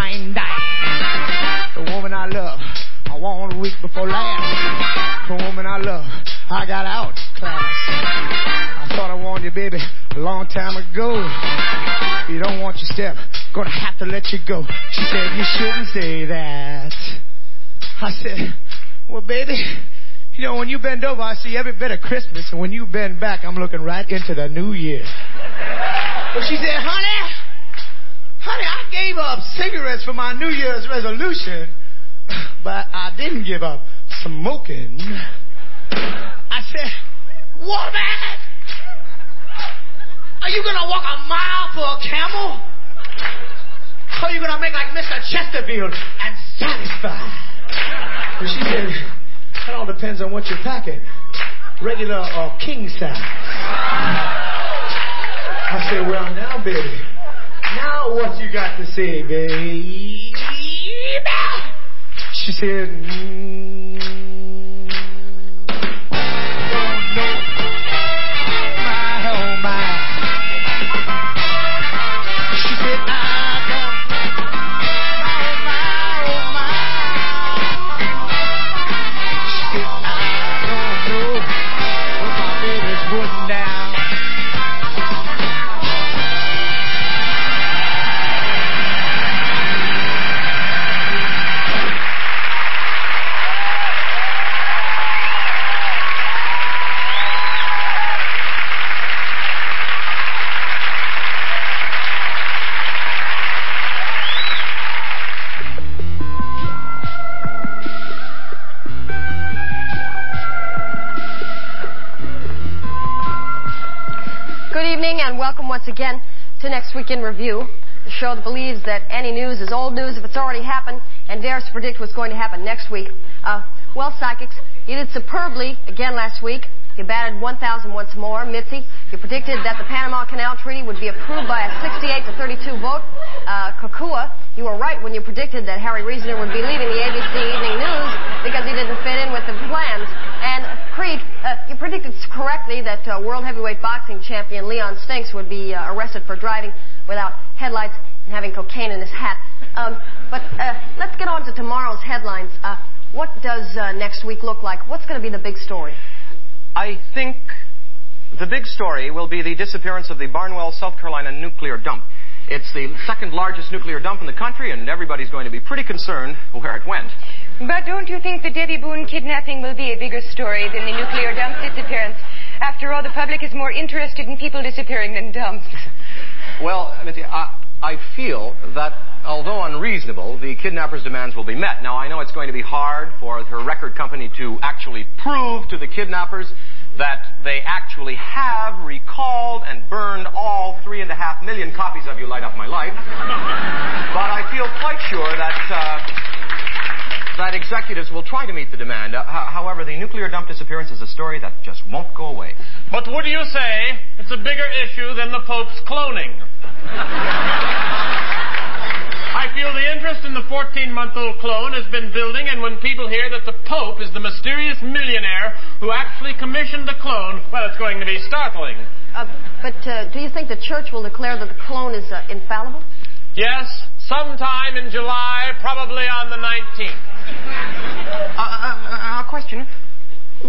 The woman I love, I a week before last. The woman I love, I got out class. I thought I warned you, baby, a long time ago. You don't want your step, gonna have to let you go. She said, you shouldn't say that. I said, well, baby, you know, when you bend over, I see every bit of Christmas, and when you bend back, I'm looking right into the new year. But she said, honey, honey, I gave up cigarettes for my New Year's resolution, but I didn't give up smoking. I said, what, man? Are you gonna walk a mile for a camel? Or are you gonna make like Mr. Chesterfield and satisfy? But she said, that all depends on what you're packing. Regular or king size. I said, well, now, baby. Now what you got to say, baby? She said, mm. Welcome once again to Next Week in Review, the show that believes that any news is old news if it's already happened and dares to predict what's going to happen next week. Uh, well, psychics, you did superbly again last week. You batted 1,000 once more. Mitzi, you predicted that the Panama Canal Treaty would be approved by a 68 to 32 vote. Uh, you were right when you predicted that Harry Reasoner would be leaving the ABC Evening News because he didn't fit in with the plans. And Creek, uh, you predicted correctly that uh, World Heavyweight Boxing Champion Leon Spinks would be uh, arrested for driving without headlights and having cocaine in his hat. Um, but uh, let's get on to tomorrow's headlines. Uh, what does uh, next week look like? What's going to be the big story? I think the big story will be the disappearance of the Barnwell, South Carolina nuclear dump. It's the second largest nuclear dump in the country, and everybody's going to be pretty concerned where it went. But don't you think the Debby Boone kidnapping will be a bigger story than the nuclear dump disappearance? After all, the public is more interested in people disappearing than dumps. Well, I, I feel that although unreasonable, the kidnapper's demands will be met. Now, I know it's going to be hard for her record company to actually prove to the kidnappers that they actually have recalled and burned all three and a half million copies of You Light Up My Life. but I feel quite sure that. Uh, that executives will try to meet the demand. Uh, however, the nuclear dump disappearance is a story that just won't go away. But would you say it's a bigger issue than the Pope's cloning? I feel the interest in the 14 month old clone has been building, and when people hear that the Pope is the mysterious millionaire who actually commissioned the clone, well, it's going to be startling. Uh, but uh, do you think the church will declare that the clone is uh, infallible? Yes, sometime in July, probably on the 19th. Uh, uh, uh, question.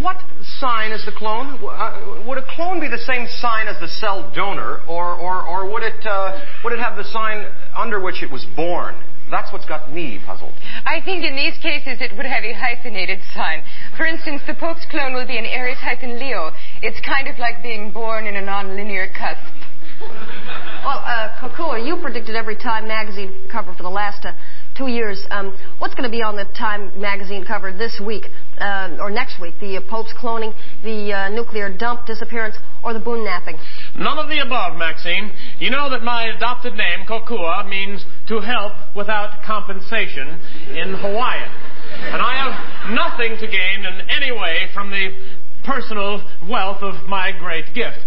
What sign is the clone? Uh, would a clone be the same sign as the cell donor, or, or, or would, it, uh, would it have the sign under which it was born? That's what's got me puzzled. I think in these cases it would have a hyphenated sign. For instance, the Pope's clone will be an Aries hyphen Leo. It's kind of like being born in a non-linear cusp. Well, uh, Kokua, you predicted every Time magazine cover for the last uh, two years. Um, what's going to be on the Time magazine cover this week uh, or next week? The uh, Pope's cloning, the uh, nuclear dump disappearance, or the boon napping? None of the above, Maxine. You know that my adopted name, Kokua, means to help without compensation in Hawaiian. And I have nothing to gain in any way from the personal wealth of my great gift.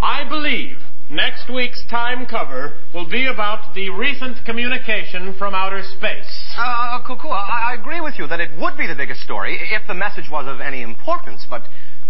I believe next week's Time cover will be about the recent communication from outer space. Uh, Kokua, I, I agree with you that it would be the biggest story if the message was of any importance, but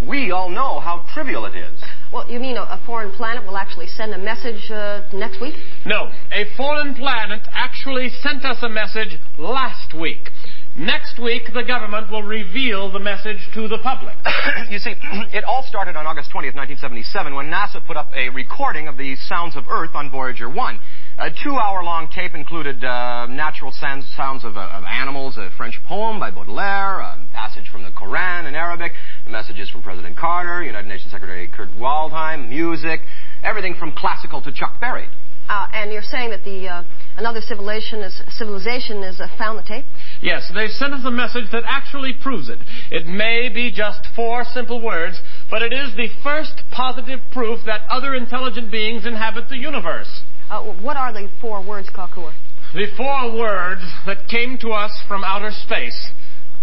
we all know how trivial it is. Well, you mean a, a foreign planet will actually send a message uh, next week? No, a foreign planet actually sent us a message last week. Next week, the government will reveal the message to the public. you see, it all started on August 20th, 1977, when NASA put up a recording of the sounds of Earth on Voyager 1. A two-hour-long tape included uh, natural sounds, sounds of, uh, of animals, a French poem by Baudelaire, a passage from the Koran in Arabic, messages from President Carter, United Nations Secretary Kurt Waldheim, music, everything from classical to Chuck Berry. Uh, and you're saying that the uh, another civilization is civilization is uh, found the tape? Yes, they've sent us a message that actually proves it. It may be just four simple words, but it is the first positive proof that other intelligent beings inhabit the universe. Uh, what are the four words, Kokua? The four words that came to us from outer space.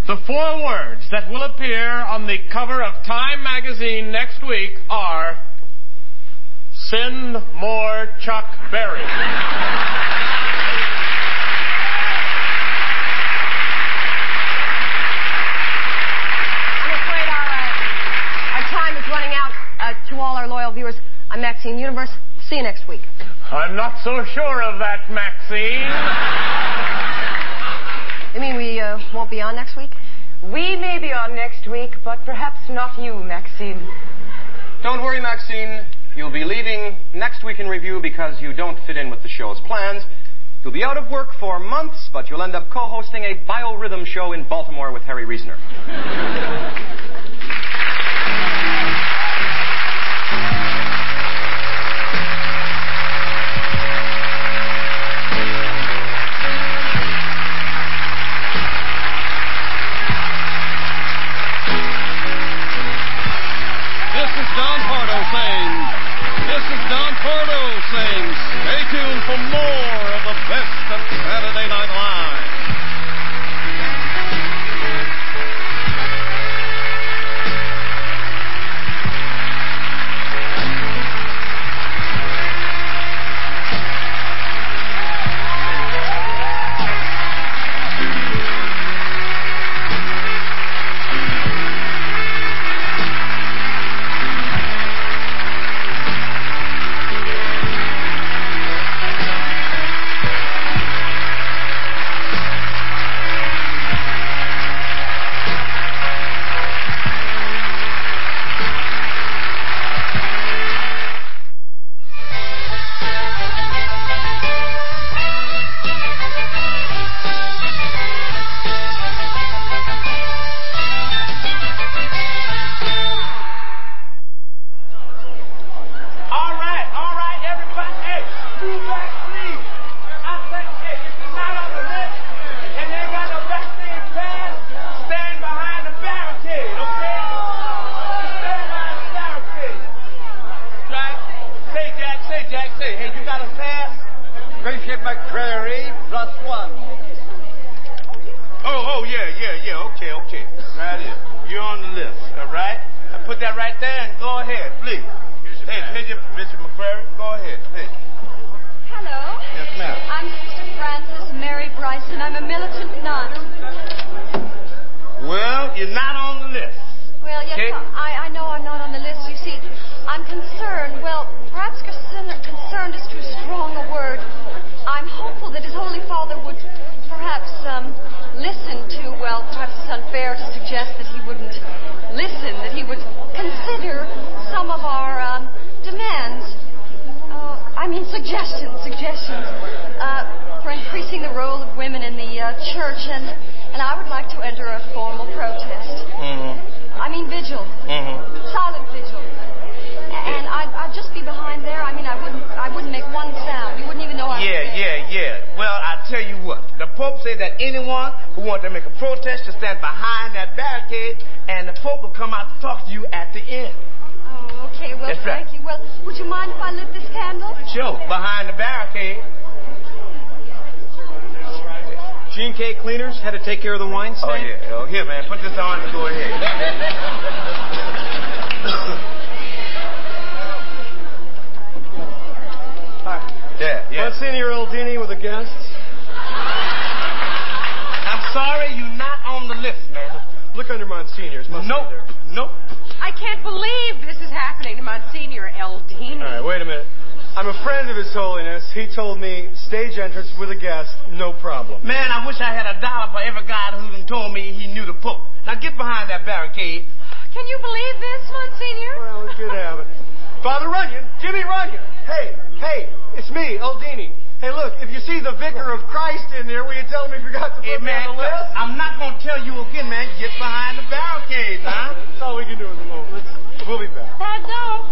The four words that will appear on the cover of Time magazine next week are Send more Chuck Berry. I'm afraid our, uh, our time is running out. Uh, to all our loyal viewers, I'm Maxine Universe. See you next week. I'm not so sure of that, Maxine. You mean we uh, won't be on next week? We may be on next week, but perhaps not you, Maxine. Don't worry, Maxine. You'll be leaving next week in review because you don't fit in with the show's plans. You'll be out of work for months, but you'll end up co-hosting a biorhythm show in Baltimore with Harry Reasoner. take care of the wine Oh, yeah. Oh, here, man. Put this on and go ahead. Hi. Yeah, yeah. Monsignor Aldini with the guests. I'm sorry you're not on the list, man. Look under Monsignor's. Must Nope. be there. Nope. I can't believe this is happening to Monsignor Aldini. All right, wait a minute. I'm a friend of His Holiness. He told me stage entrance with a guest, no problem. Man, I wish I had a dollar for every guy who done told me he knew the Pope. Now get behind that barricade. Can you believe this, Monsignor? Well, good habit. Father Runyon, Jimmy Runyon. Hey, hey, it's me, Aldini. Hey, look, if you see the Vicar of Christ in there, will you tell him he forgot to put Hey, me man, on the look, list? I'm not going to tell you again, man. Get behind the barricade, huh? That's all we can do at the moment. Let's, we'll be back. Pardon, I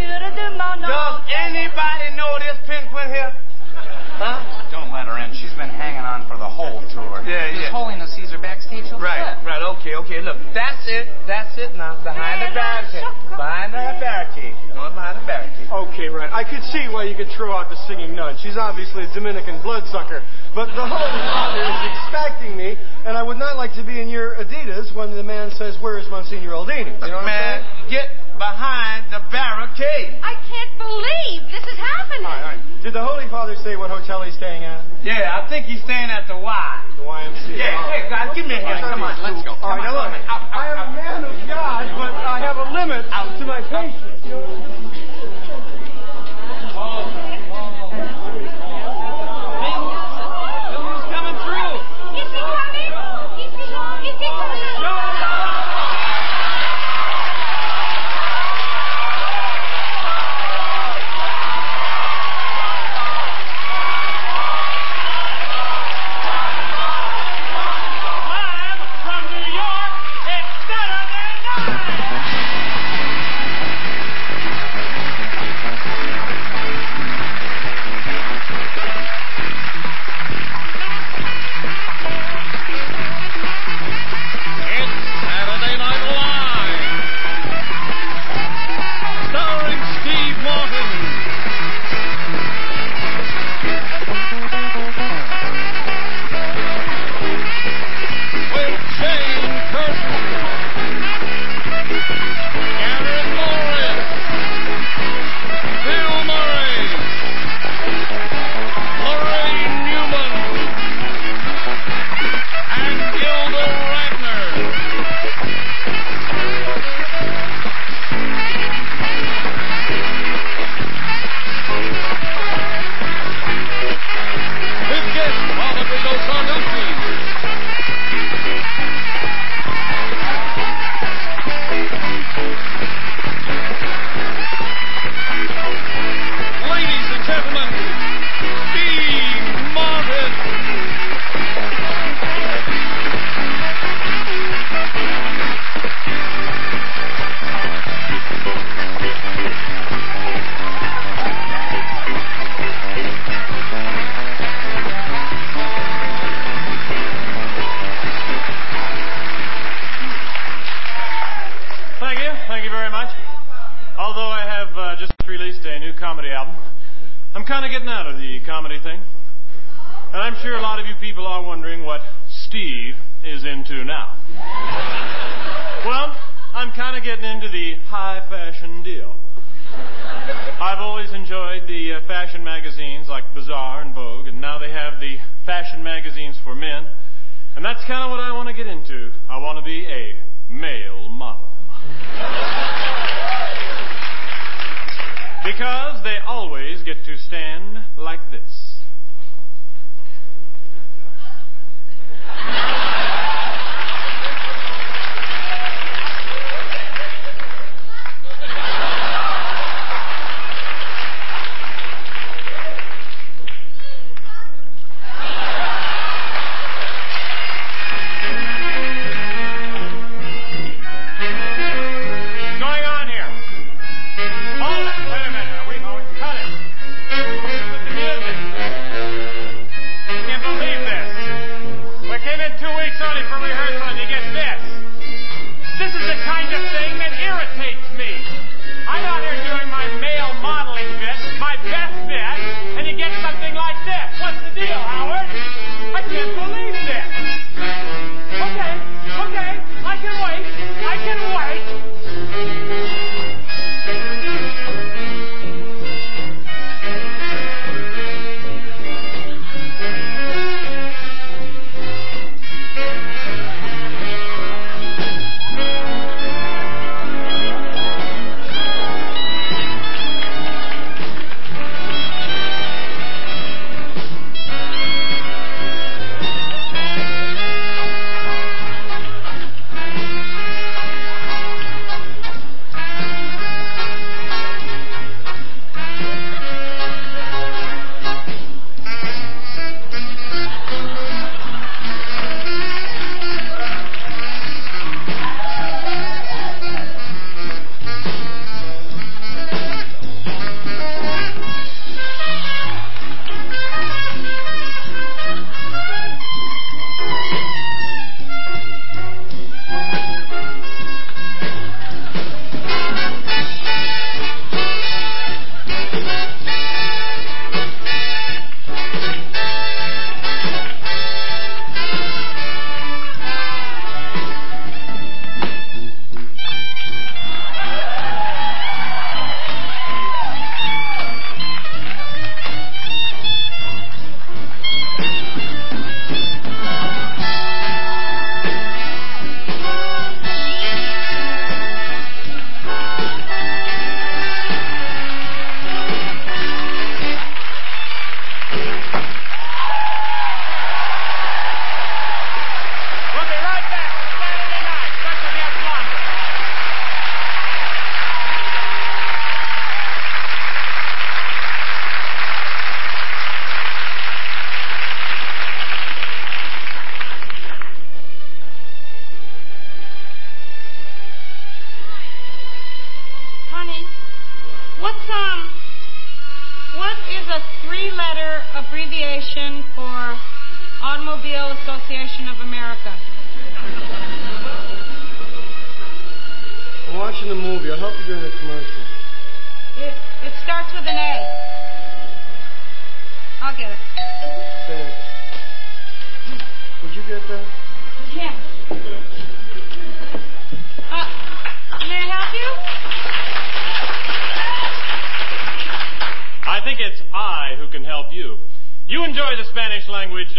Does anybody know this penguin here? Huh? Don't let her in. She's been hanging on for the whole tour. Yeah, His yeah. Holiness sees her backstage. He'll Right, fit. right. Okay, okay. Look, that's it. That's it now. Behind the barricade. Behind the barricade. Going behind the barricade. Okay, right. I could see why you could throw out the singing nun. She's obviously a Dominican bloodsucker. But the Holy Father is expecting me, and I would not like to be in your Adidas when the man says, Where is Monsignor Aldini? You know what Man, I'm saying? get behind the barricade. I can't believe this is happening. All right, all right. Did the Holy Father say what hotel he's staying at? Yeah, I think he's staying at the Y. The YMCA. Yeah, All right. hey, guys, give me a hand. Come on, let's go. All right, now look, I am a man of God, but I have a limit to my patience. High fashion deal. I've always enjoyed the uh, fashion magazines like Bazaar and Vogue, and now they have the fashion magazines for men. And that's kind of what I want to get into. I want to be a male model. Because they always get to stand like this.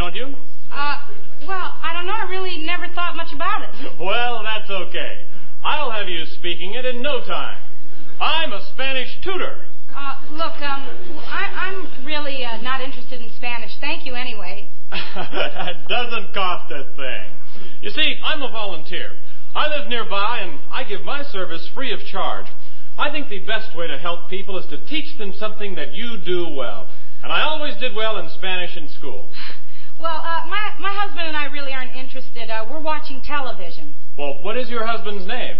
Don't you? Uh, well, I don't know. I really never thought much about it. Well, that's okay. I'll have you speaking it in no time. I'm a Spanish tutor. Uh, look, um, I, I'm really uh, not interested in Spanish. Thank you anyway. it doesn't cost a thing. You see, I'm a volunteer. I live nearby and I give my service free of charge. I think the best way to help people is to teach them something that you do well. And I always did well in Spanish in school. Well, uh, my my husband and I really aren't interested. Uh, we're watching television. Well, what is your husband's name?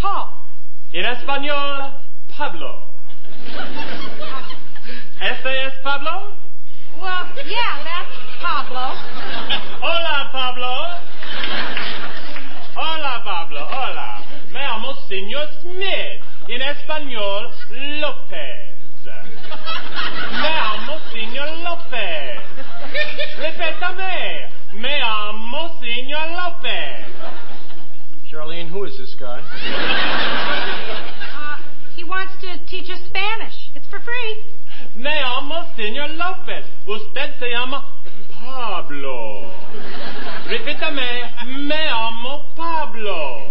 Paul. In Espanol, Pablo. Este es Pablo? Well, yeah, that's Pablo. Hola, Pablo. Hola, Pablo. Hola. Me llamo Señor Smith. En español, López. Me Repétame. Me amo Senor Lopez. Charlene, who is this guy? Uh, he wants to teach us Spanish. It's for free. Me amo Senor Lopez. Usted se llama Pablo. Repítame. Me amo Pablo.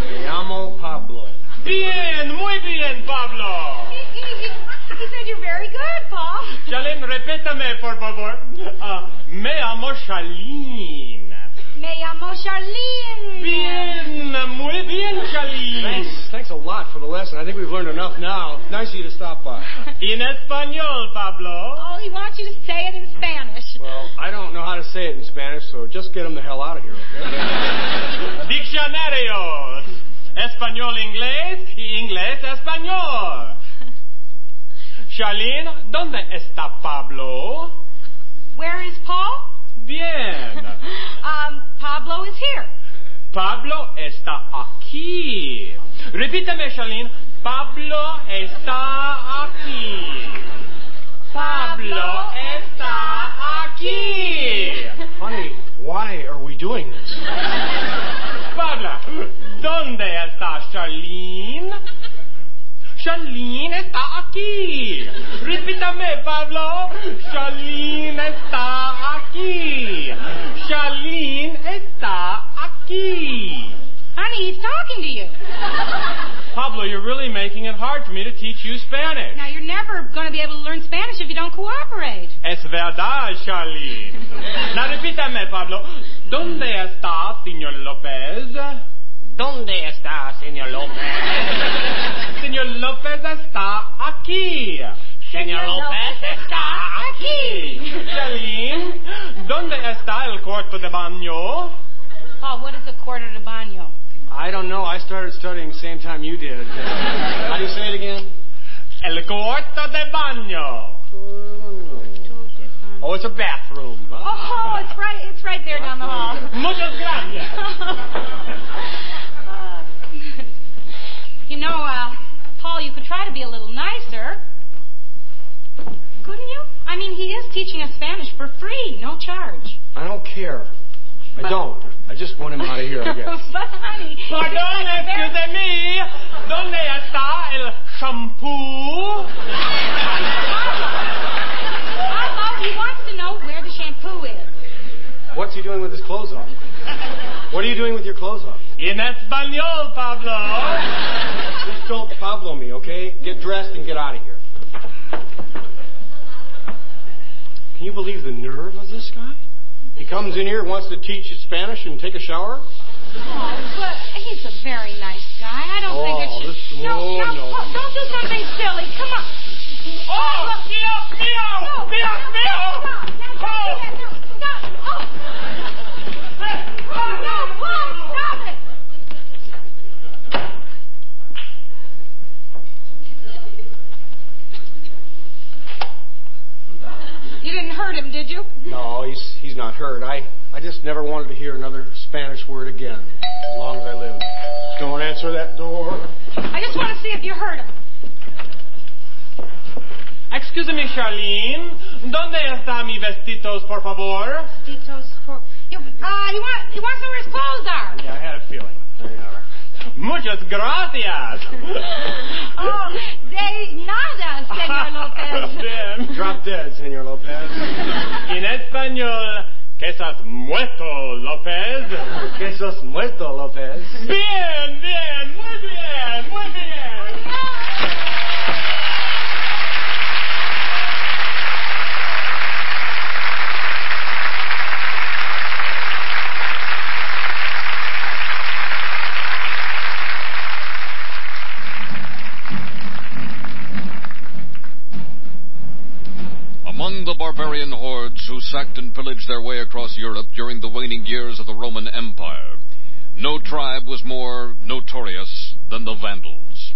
Me llamo Pablo. Bien, muy bien, Pablo. He, he, he, he said you're very good, Paul. Charlene, repítame, por favor. Ah, me amo Charlene. Me llamo Charlene. Bien, muy bien, Charlene. Thanks, thanks a lot for the lesson. I think we've learned enough now. Nice of you to stop by. In español, Pablo. Oh, he wants you to say it in Spanish. Well, I don't know how to say it in Spanish, so just get him the hell out of here, okay? Diccionarios. Español, inglés y inglés, español. Charlene, ¿dónde está Pablo? Where is Paul? Bien. Um, Pablo is here. Pablo está aquí. Repítame, Charlene. Pablo está aquí. Pablo está aquí. Honey, why are we doing this? Pablo, ¿dónde está Charlene? Charlene está aquí. Repítame, Pablo. Charlene está aquí. Charlene está aquí. Honey, he's talking to you. Pablo, you're really making it hard for me to teach you Spanish. Now, you're never going to be able to learn Spanish if you don't cooperate. Es verdad, Charlene. Now repítame, Pablo. ¿Dónde está, señor López? ¿Dónde está, señor López? Señor López está aquí. Señor López está aquí. Charlene, ¿dónde está el cuarto de baño? Paul, what is a quarter de baño? I don't know. I started studying the same time you did. How do you say it again? El cuarto de baño. Oh, it's a bathroom. Oh, it's right. It's right there down the hall. Muchas gracias. Uh, you know, uh, Paul, you could try to be a little nicer. Couldn't you? I mean, he is teaching us Spanish for free, no charge. I don't care. I don't. I just want him out of here, I guess. but, honey. Pardon, like a very- excuse me. ¿Dónde está el shampoo? Pablo, he wants to know where the shampoo is. What's he doing with his clothes on? What are you doing with your clothes off? En español, Pablo. Just don't Pablo me, okay? Get dressed and get out of here. Can you believe the nerve of this guy? He comes in here, wants to teach Spanish and take a shower? Oh, but he's a very nice guy. I don't think it Oh, should. this- no, oh, no, no. Don't do something silly. Come on. Oh, Dios mío! No, Dios no, mío! Stop. Now, don't do that. No, stop. Oh. Oh, no, Paul, stop it. You didn't hurt him, did you? No, he's he's not hurt. I, I just never wanted to hear another Spanish word again, as long as I live. Don't answer that door. I just want to see if you hurt him. Excuse me, Charlene. ¿Dónde está mi vestidos, por favor? Vestitos for you. Uh, he want he wants to know where his clothes are. Yeah, I had a feeling. There you are. Muchas gracias. Oh, de nada, Senor Lopez. Bien. Drop dead, Senor Lopez. En español, que estás muerto, López. Que sos muerto, Lopez. Bien, bien, the barbarian hordes who sacked and pillaged their way across Europe during the waning years of the Roman Empire, no tribe was more notorious than the Vandals.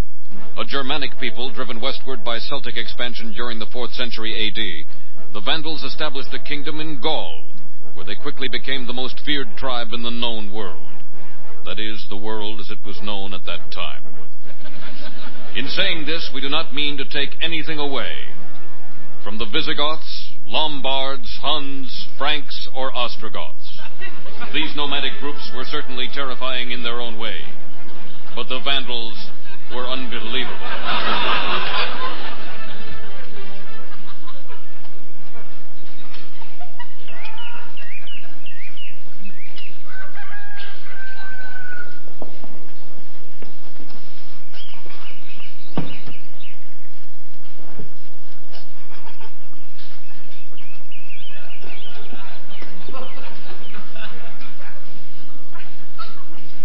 A Germanic people driven westward by Celtic expansion during the 4th century AD, the Vandals established a kingdom in Gaul, where they quickly became the most feared tribe in the known world. That is, the world as it was known at that time. In saying this, we do not mean to take anything away from the Visigoths, Lombards, Huns, Franks, or Ostrogoths. These nomadic groups were certainly terrifying in their own way, but the Vandals were unbelievable.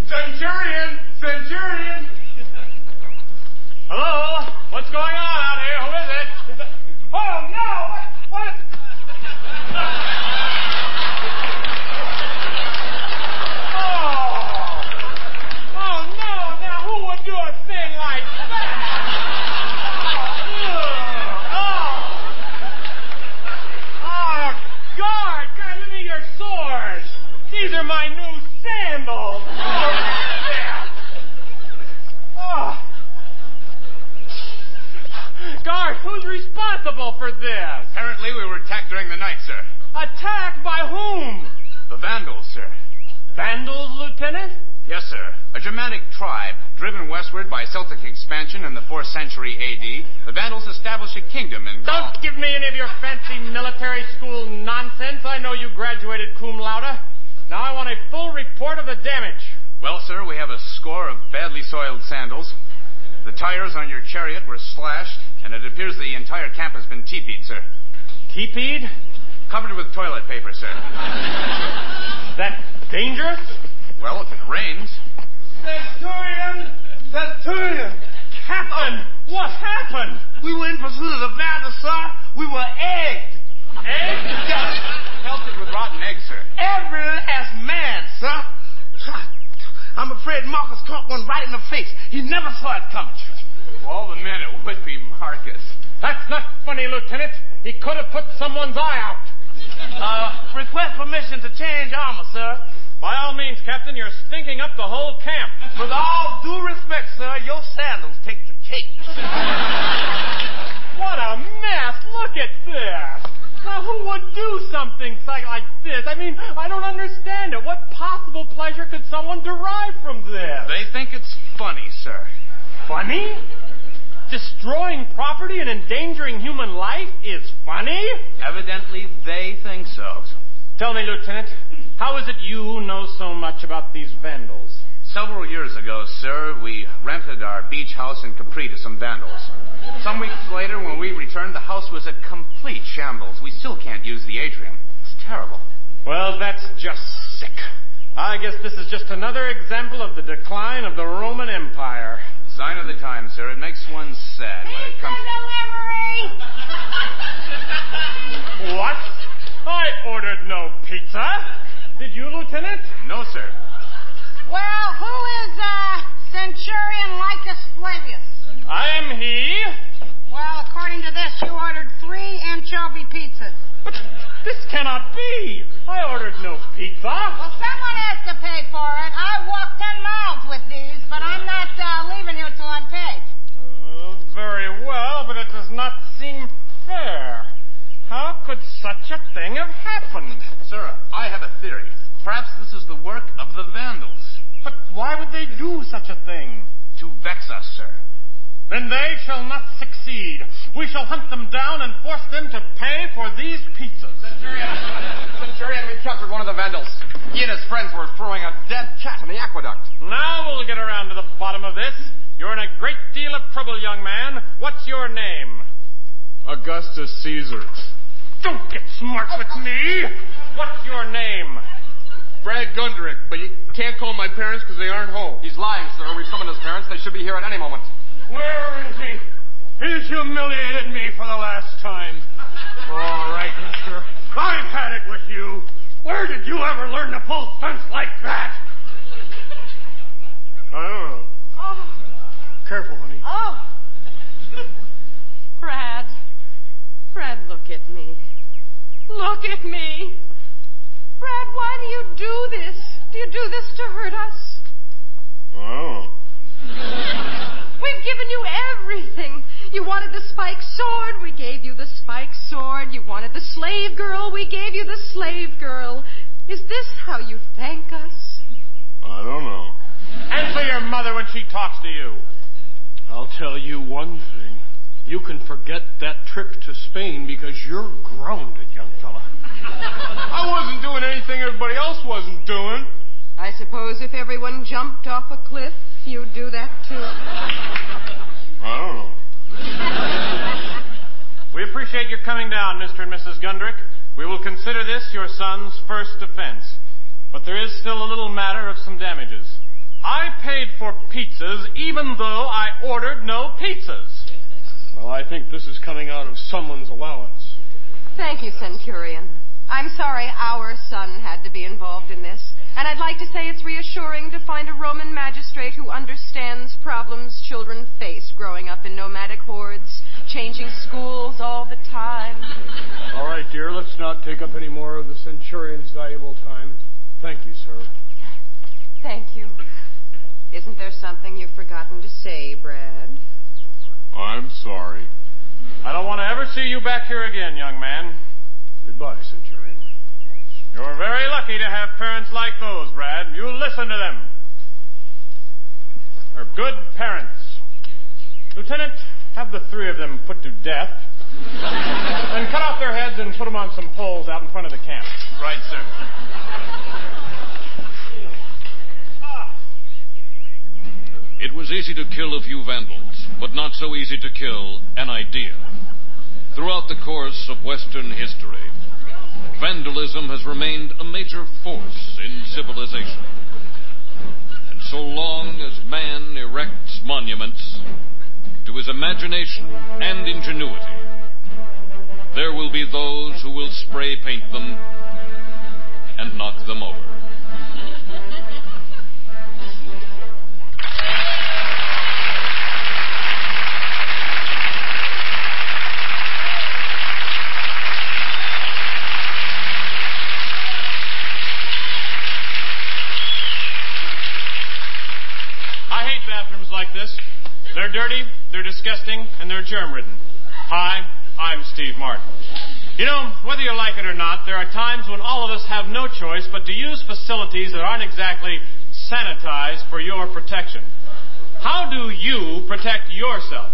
Centurion! Centurion! Hello? What's going on out here? Who is it? Is it... Oh, no! What? what? Oh! Oh, no! Now, who would do a thing like that? Oh! Oh, guard! Guard, let me your swords! These are my new sandals! Oh, yeah. Oh. Guard, who's responsible for this? Apparently, we were attacked during the night, sir. Attacked by whom? The Vandals, sir. Vandals, Lieutenant? Yes, sir. A Germanic tribe, driven westward by Celtic expansion in the 4th century AD, the Vandals established a kingdom in Gaul. Don't give me any of your fancy military school nonsense. I know you graduated cum laude. Now I want a full report of the damage. Well, sir, we have a score of badly soiled sandals. The tires on your chariot were slashed, and it appears the entire camp has been teepeed, sir. Teepeed? Covered with toilet paper, sir. That dangerous? Well, if it rains. Centurion! Centurion! Captain, what happened? We were in pursuit of the vandals, sir. We were egged. Egged? Yes. Pelted with rotten eggs, sir. Every last man, sir. I'm afraid Marcus caught one right in the face. He never saw it coming. For all the men, it would be Marcus. That's not funny, Lieutenant. He could have put someone's eye out. Uh, request permission to change armor, sir. By all means, Captain, you're stinking up the whole camp. With all due respect, sir, your sandals take the cake. What a mess! Look at this! Now, who would do something like this? I mean, I don't understand it. What possible pleasure could someone derive from this? They think it's funny, sir. Funny? Destroying property and endangering human life is funny? Evidently, they think so. Tell me, Lieutenant, how is it you know so much about these vandals? Several years ago, sir, we rented our beach house in Capri to some vandals. Some weeks later, when we returned, the house was a complete shambles. We still can't use the atrium. It's terrible. Well, that's just sick. I guess this is just another example of the decline of the Roman Empire. Sign of the time, sir. It makes one sad when it comes. What? I ordered no pizza. Did you, Lieutenant? No, sir. Well, who is uh, Centurion Lycus Flavius? I am he. Well, according to this, you ordered three anchovy pizzas. But this cannot be. I ordered no pizza. Well, someone has to pay for it. I walked ten miles with these, but I'm not uh, leaving here till I'm paid. Uh, very well, but it does not seem fair. How could such a thing have happened? Sir, I have a theory. Perhaps this is the work of the Vandals. But why would they do such a thing? To vex us, sir. Then they shall not succeed. We shall hunt them down and force them to pay for these pizzas. Centurion, Centurion, we captured one of the Vandals. He and his friends were throwing a dead cat in the aqueduct. Now we'll get around to the bottom of this. You're in a great deal of trouble, young man. What's your name? Augustus Caesar. Don't get smart with me. What's your name? Brad Gundrick, but you can't call my parents because they aren't home. He's lying, sir. We've summoned his parents. They should be here at any moment. Where is he? He's humiliated me for the last time. All right, mister. I've had it with you. Where did you ever learn to pull stunts like that? I don't know. Oh, Careful, honey. oh. Brad. Brad, look at me. Look at me. Brad, why do you do this? Do you do this to hurt us? Oh. We've given you everything. You wanted the spike sword, we gave you the spike sword. You wanted the slave girl, we gave you the slave girl. Is this how you thank us? I don't know. Answer your mother when she talks to you. I'll tell you one thing. You can forget that trip to Spain because you're grounded, young fella. I wasn't doing anything everybody else wasn't doing. I suppose if everyone jumped off a cliff, you'd do that too. I don't know. We appreciate your coming down, Mr. and Mrs. Gundrick. We will consider this your son's first offense. But there is still a little matter of some damages. I paid for pizzas even though I ordered no pizzas. Well, I think this is coming out of someone's allowance. Thank you, Centurion. I'm sorry our son had to be involved in this. And I'd like to say it's reassuring to find a Roman magistrate who understands problems children face growing up in nomadic hordes, changing schools all the time. All right, dear, let's not take up any more of the Centurion's valuable time. Thank you, sir. Thank you. Isn't there something you've forgotten to say, Brad? I'm sorry. I don't want to ever see you back here again, young man. Goodbye, Centurion. You're very lucky to have parents like those, Brad. You listen to them. They're good parents. Lieutenant, have the three of them put to death. and cut off their heads and put them on some poles out in front of the camp. Right, sir. It was easy to kill a few vandals, but not so easy to kill an idea. Throughout the course of Western history, vandalism has remained a major force in civilization. And so long as man erects monuments to his imagination and ingenuity, there will be those who will spray paint them and knock them over. Like this. They're dirty, they're disgusting, and they're germ ridden. Hi, I'm Steve Martin. You know, whether you like it or not, there are times when all of us have no choice but to use facilities that aren't exactly sanitized for your protection. How do you protect yourself?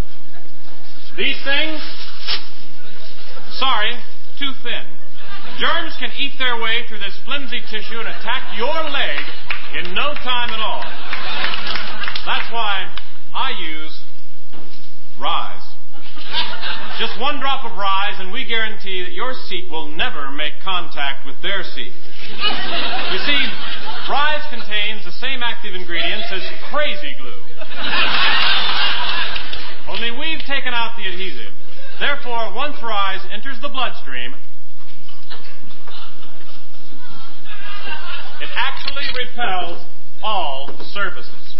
These things? Sorry, too thin. Germs can eat their way through this flimsy tissue and attack your leg in no time at all. That's why I use Rise. Just one drop of Rise, and we guarantee that your seat will never make contact with their seat. You see, Rise contains the same active ingredients as crazy glue. Only we've taken out the adhesive. Therefore, once Rise enters the bloodstream, it actually repels all surfaces.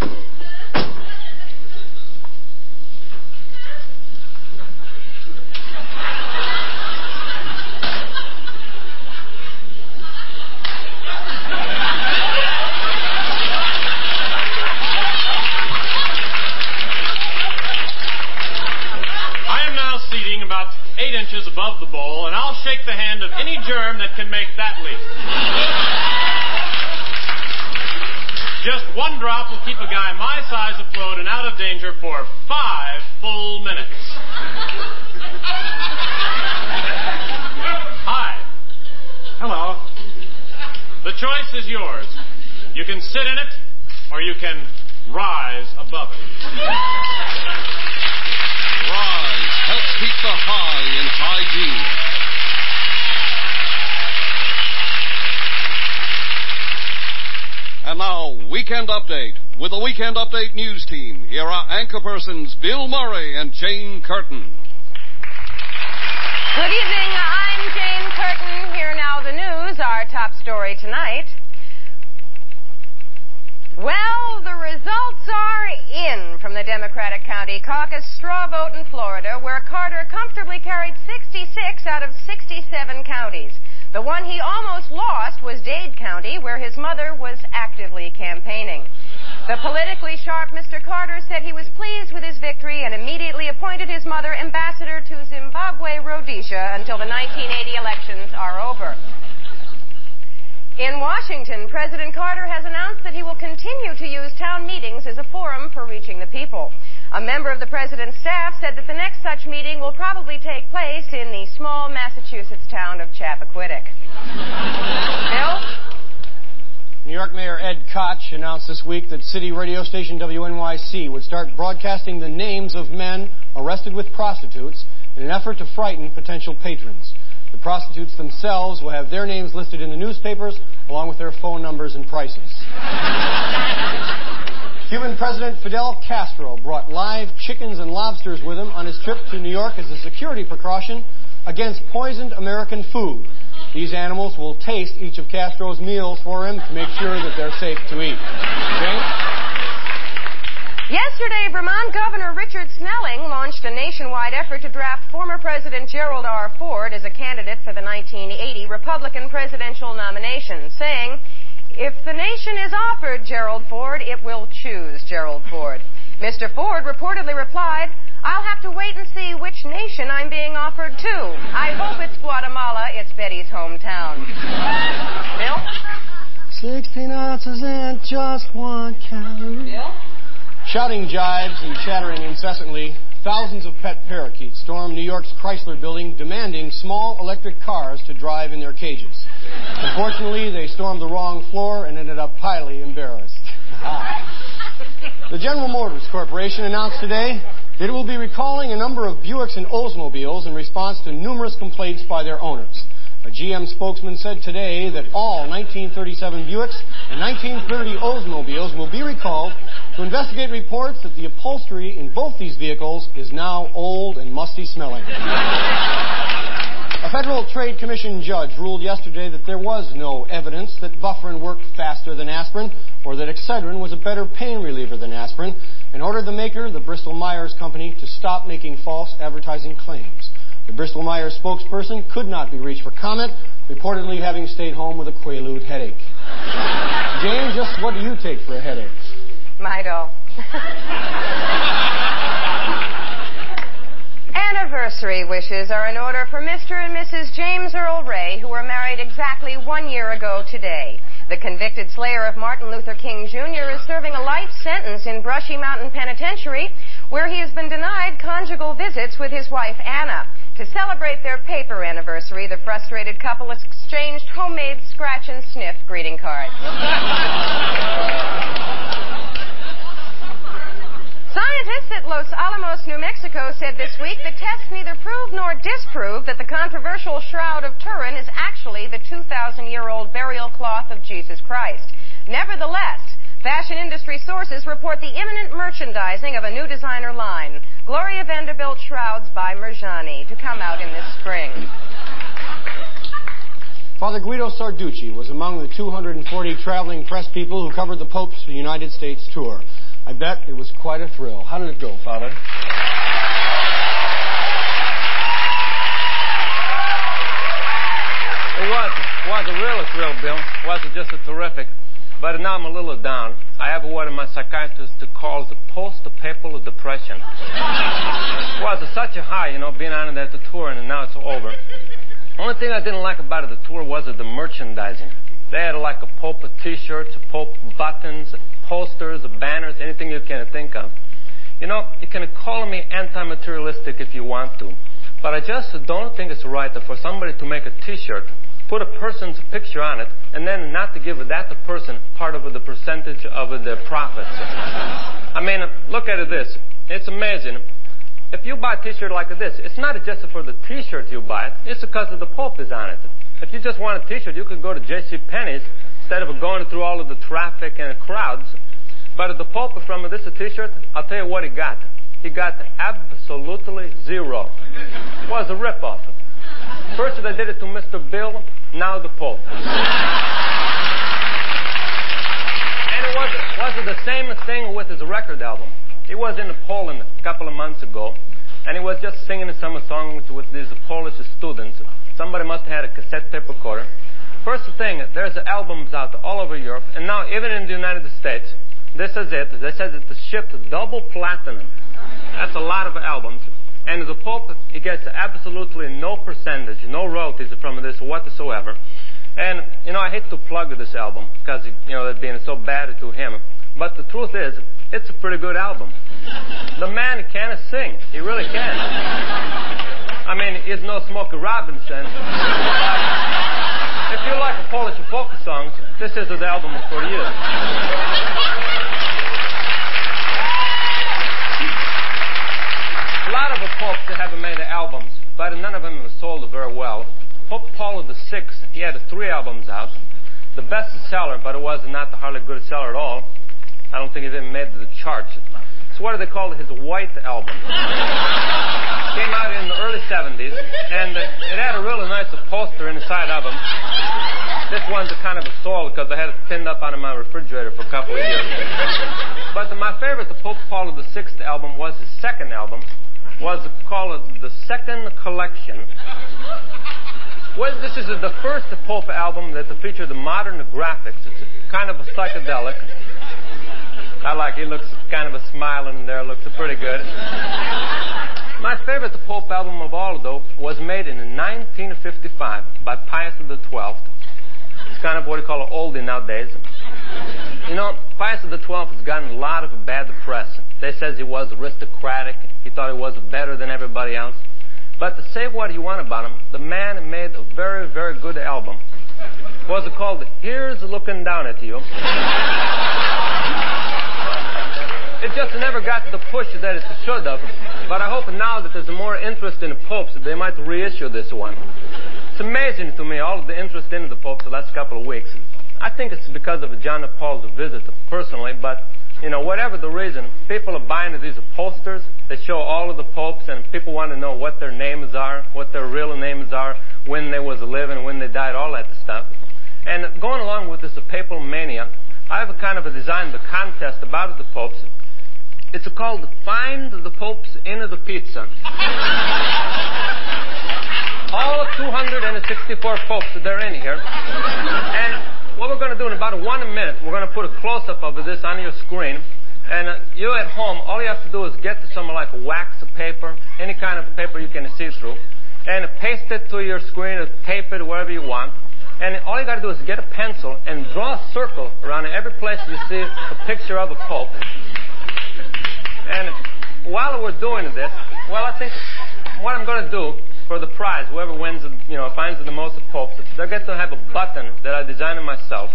I am now seating about eight inches above the bowl, and I'll shake the hand of any germ that can make that leap. Just one drop will keep a guy my size afloat and out of danger for five full minutes. Hi. Hello. The choice is yours. You can sit in it, or you can rise above it. The high in hygiene. And now, Weekend Update. With the Weekend Update news team, here are anchor persons Bill Murray and Jane Curtin. Good evening. I'm Jane Curtin. Here now the news, our top story tonight. Well, the results are in from the Democratic County Caucus straw vote in Florida, where Carter comfortably carried 66 out of 67 counties. The one he almost lost was Dade County, where his mother was actively campaigning. The politically sharp Mr. Carter said he was pleased with his victory and immediately appointed his mother ambassador to Zimbabwe, Rhodesia, until the 1980 elections are over. In Washington, President Carter has announced that he will continue to use town meetings as a forum for reaching the people. A member of the president's staff said that the next such meeting will probably take place in the small Massachusetts town of Chappaquiddick. Bill? New York Mayor Ed Koch announced this week that city radio station WNYC would start broadcasting the names of men arrested with prostitutes in an effort to frighten potential patrons. The prostitutes themselves will have their names listed in the newspapers along with their phone numbers and prices. Cuban President Fidel Castro brought live chickens and lobsters with him on his trip to New York as a security precaution against poisoned American food. These animals will taste each of Castro's meals for him to make sure that they're safe to eat. James? Yesterday, Vermont Governor Richard Snelling launched a nationwide effort to draft former President Gerald R. Ford as a candidate for the 1980 Republican presidential nomination, saying, If the nation is offered Gerald Ford, it will choose Gerald Ford. Mr. Ford reportedly replied, I'll have to wait and see which nation I'm being offered to. I hope it's Guatemala. It's Betty's hometown. Bill? 16 ounces and just one calorie. Bill? Shouting jibes and chattering incessantly, thousands of pet parakeets stormed New York's Chrysler building demanding small electric cars to drive in their cages. Unfortunately, they stormed the wrong floor and ended up highly embarrassed. Ah. the General Motors Corporation announced today that it will be recalling a number of Buicks and Oldsmobiles in response to numerous complaints by their owners. A GM spokesman said today that all 1937 Buicks and 1930 Oldsmobiles will be recalled to investigate reports that the upholstery in both these vehicles is now old and musty smelling. A Federal Trade Commission judge ruled yesterday that there was no evidence that Bufferin worked faster than aspirin or that Excedrin was a better pain reliever than aspirin and ordered the maker, the Bristol Myers Company, to stop making false advertising claims. The Bristol Myers spokesperson could not be reached for comment, reportedly having stayed home with a Quaalude headache. Jane, just what do you take for a headache? Midol. Anniversary wishes are in order for Mr. and Mrs. James Earl Ray, who were married exactly one year ago today. The convicted slayer of Martin Luther King Jr. is serving a life sentence in Brushy Mountain Penitentiary, where he has been denied conjugal visits with his wife Anna. To celebrate their paper anniversary, the frustrated couple exchanged homemade scratch and sniff greeting cards. Scientists at Los Alamos, New Mexico said this week the tests neither prove nor disprove that the controversial Shroud of Turin is actually the 2,000 year old burial cloth of Jesus Christ. Nevertheless, fashion industry sources report the imminent merchandising of a new designer line, Gloria Vanderbilt Shrouds by Murjani, to come out in this spring. Father Guido Sarducci was among the 240 traveling press people who covered the Pope's United States tour. I bet it was quite a thrill. How did it go, Father? It was. It was a real thrill, Bill. It was just a terrific. But now I'm a little down. I have what my psychiatrist calls the post-papal depression. it was such a high, you know, being on that tour, and now it's over. Only thing I didn't like about it, the tour was the merchandising. They had like a Pope T-shirts, Pope buttons, posters, can think of. You know, you can call me anti-materialistic if you want to, but I just don't think it's right for somebody to make a T-shirt, put a person's picture on it, and then not to give that person part of the percentage of the profits. I mean, look at it this. It's amazing. If you buy a T-shirt like this, it's not just for the T-shirt you buy it. It's because of the Pope is on it. If you just want a T-shirt, you could go to J.C. Penney's instead of going through all of the traffic and crowds. But the Pope from this T-shirt, I'll tell you what he got. He got absolutely zero. It was a ripoff. First they did it to Mr. Bill, now the Pope. and it was, was the same thing with his record album. He was in Poland a couple of months ago, and he was just singing some songs with these Polish students. Somebody must have had a cassette tape recorder. First thing, there's albums out all over Europe, and now even in the United States, This is it. They said it shipped double platinum. That's a lot of albums. And the Pope, he gets absolutely no percentage, no royalties from this whatsoever. And, you know, I hate to plug this album because, you know, it being so bad to him. But the truth is, it's a pretty good album. The man can sing. He really can. I mean, he's no Smokey Robinson. If you like a Polish folk songs, this is the album for you. A lot of the popes have made albums, but none of them have sold very well. Pope Paul VI, he had three albums out. The best seller, but it was not the hardly good seller at all. I don't think it even made the charts. So what do they call? His White Album. Came out in the early 70s, and it had a really nice poster inside of them. This one's a kind of a soil because I had it pinned up on my refrigerator for a couple of years. But my favorite, the Pope Paul VI album, was his second album, was called the Second Collection. Well, this is the first Pope album that featured the modern graphics. It's kind of a psychedelic. I like. He looks kind of a smiling in there. Looks pretty good. My favorite Pope album of all, though, was made in 1955 by Pius XII. It's kind of what you call an oldie nowadays. You know, Pius XII has gotten a lot of bad press. They says he was aristocratic. He thought he was better than everybody else. But to say what you want about him, the man made a very, very good album. Was it called Here's Looking Down at You. It just never got the push that it should have. But I hope now that there's more interest in the popes, they might reissue this one. It's amazing to me, all of the interest in the popes the last couple of weeks. I think it's because of John Paul's visit personally, but you know, whatever the reason, people are buying these posters. They show all of the popes, and people want to know what their names are, what their real names are, when they was living, when they died, all that stuff. And going along with this papal mania, I have a kind of a designed the contest about the popes. It's called Find the Popes in the Pizza. All 264 popes, they're in here. And what we're going to do in about one minute, we're going to put a close-up of this on your screen. And uh, you at home, all you have to do is get some like wax paper, any kind of paper you can see through, and paste it to your screen or tape it wherever you want. And all you got to do is get a pencil and draw a circle around every place you see a picture of a pope. And while we're doing this, well, I think what I'm going to do for the prize, whoever wins, you know, finds the most popes, they get to have a button that I designed myself.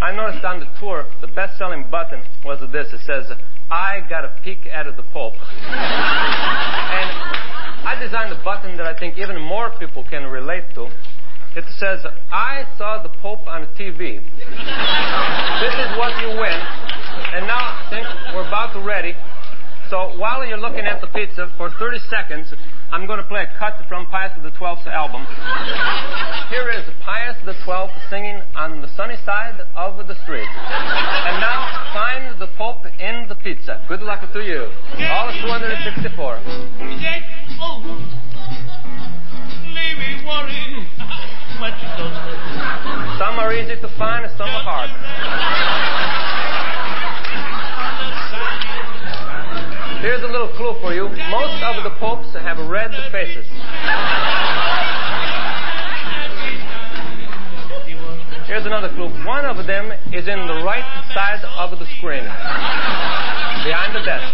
I noticed on the tour, the best-selling button was this. It says, "I got a peek at the Pope," I designed a button that I think even more people can relate to. It says, "I saw the Pope on TV." this is what you win. And now I think we're about to ready. So while you're looking at the pizza for 30 seconds, I'm going to play a cut from Pius XII's album. Here is Pius XII singing on the sunny side of the street. And now find the Pope in the pizza. Good luck to you. All 264. Some are easy to find, some are hard. Here's a little clue for you. Most of the popes have red faces. Here's another clue. One of them is in the right side of the screen, behind the desk.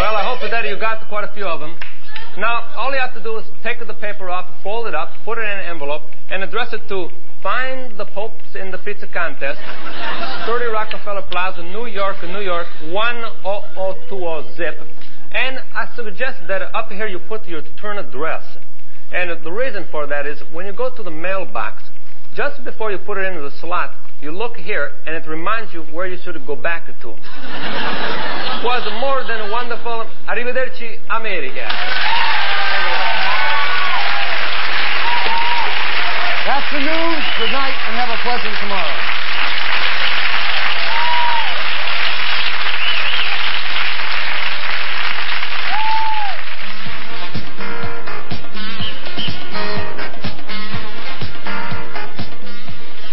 Well, I hope that you got quite a few of them. Now, all you have to do is take the paper off, fold it up, put it in an envelope, and address it to Find the Popes in the Pizza Contest, 30 Rockefeller Plaza, New York, New York, 10020 zip. And I suggest that up here you put your turn address. And the reason for that is when you go to the mailbox, just before you put it into the slot, you look here and it reminds you where you should go back to. was more than wonderful. Arrivederci, America. That's the news. Good night and have a pleasant tomorrow.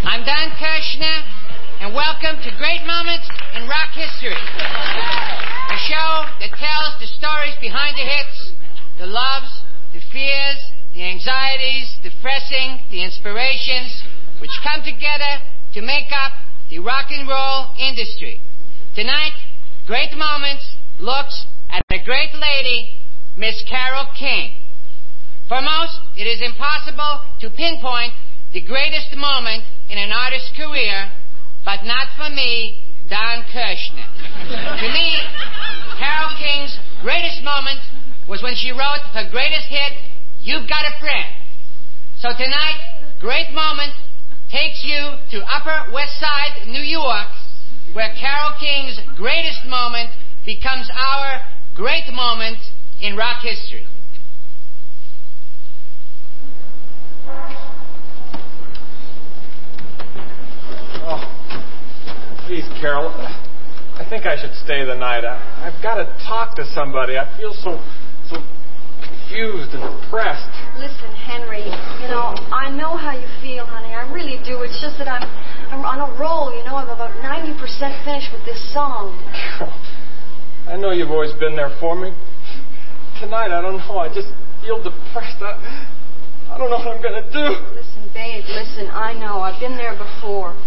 I'm Don Kirshner, and welcome to great moments in rock history. A show that tells the stories behind the hits, the loves, the fears, the anxieties, the pressing, the inspirations, which come together to make up the rock and roll industry. Tonight, Great Moments looks at a great lady, Miss Carole King. For most, it is impossible to pinpoint the greatest moment in an artist's career, but not for me, Don Kirshner. to me, Carole King's greatest moment was when she wrote her greatest hit, You've Got a Friend. So tonight, Great Moment takes you to Upper West Side, New York, where Carole King's greatest moment becomes our great moment in rock history. Oh, please, Carole. I think I should stay the night. I, I've got to talk to somebody. I feel so, so confused and depressed. Listen, Henry, you know, I know how you feel, honey. I really do. It's just that I'm, I'm on a roll, you know. I'm about 90% finished with this song. I know you've always been there for me. Tonight, I don't know. I just feel depressed. I, I don't know what I'm going to do. Listen, babe, listen, I know. I've been there before.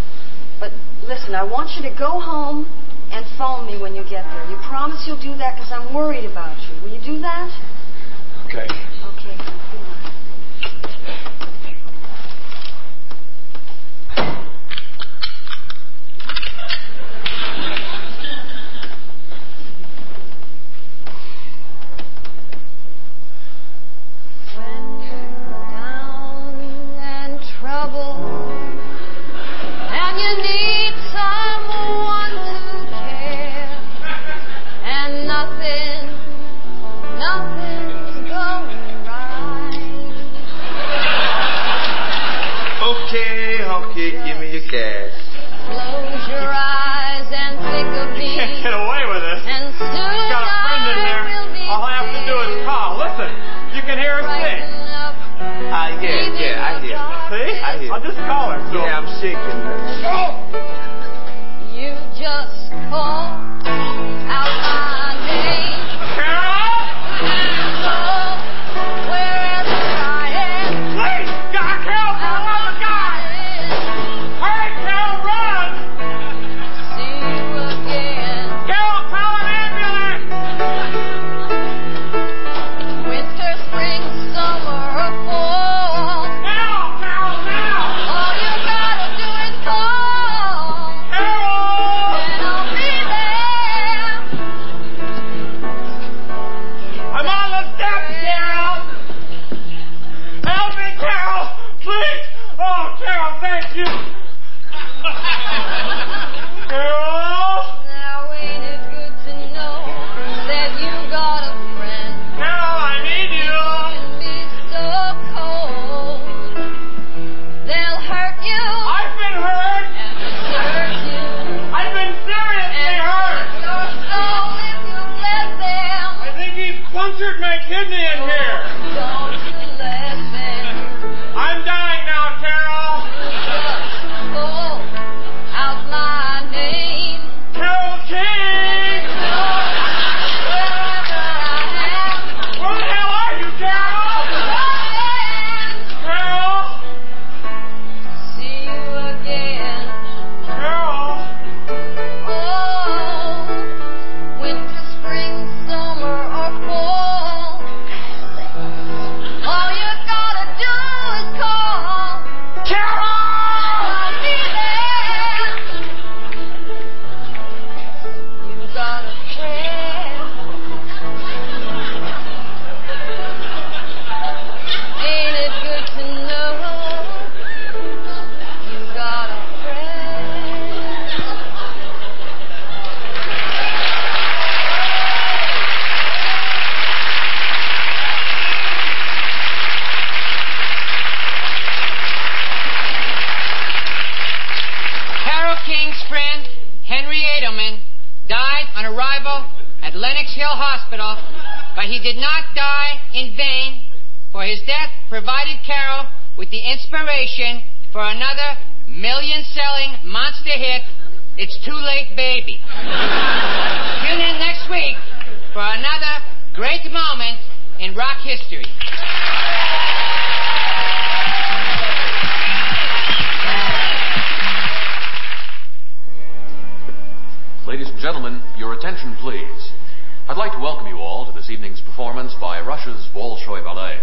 But listen, I want you to go home and phone me when you get there. You promise you'll do that because I'm worried about you. Will you do that? Okay. Did not die in vain, for his death provided Carole with the inspiration for another million selling monster hit, It's too late, baby. Tune in next week for another great moment in rock history. Ladies and gentlemen, your attention, please. I'd like to welcome you all to this evening's performance by Russia's Bolshoi Ballet.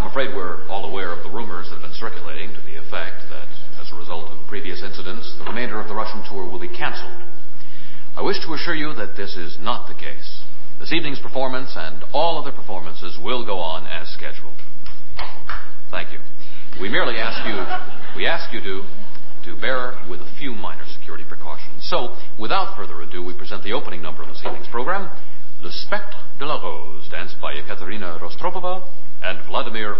I'm afraid we're all aware of the rumors that have been circulating to the effect that, as a result of previous incidents, the remainder of the Russian tour will be canceled. I wish to assure you that this is not the case. This evening's performance and all other performances will go on as scheduled. Thank you. We merely ask you, we ask you to, to bear with a few minor security precautions. So, without further ado, we present the opening number of this evening's program, Le Spectre de la Rose, danced by Ekaterina Rostropova and Vladimir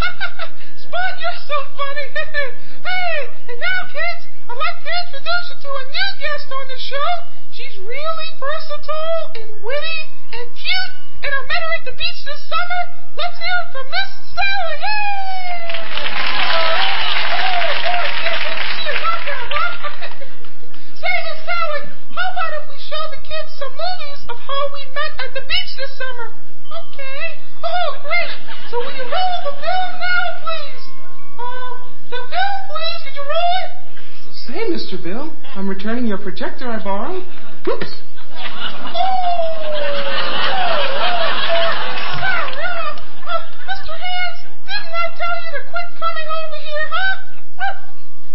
Olginov. show. She's really versatile and witty and cute, and I met right, let's hear it from Miss Sally. Say, Miss Sally, how about if we show the kids some movies of how we met at the beach this summer? Okay. Oh, great. So will you roll the film now, please? Uh, the film, please. Could you roll it? Say, Mr. Bill, I'm returning your projector I borrowed. Oops. Mr. Hands, didn't I tell you to quit coming over here, huh?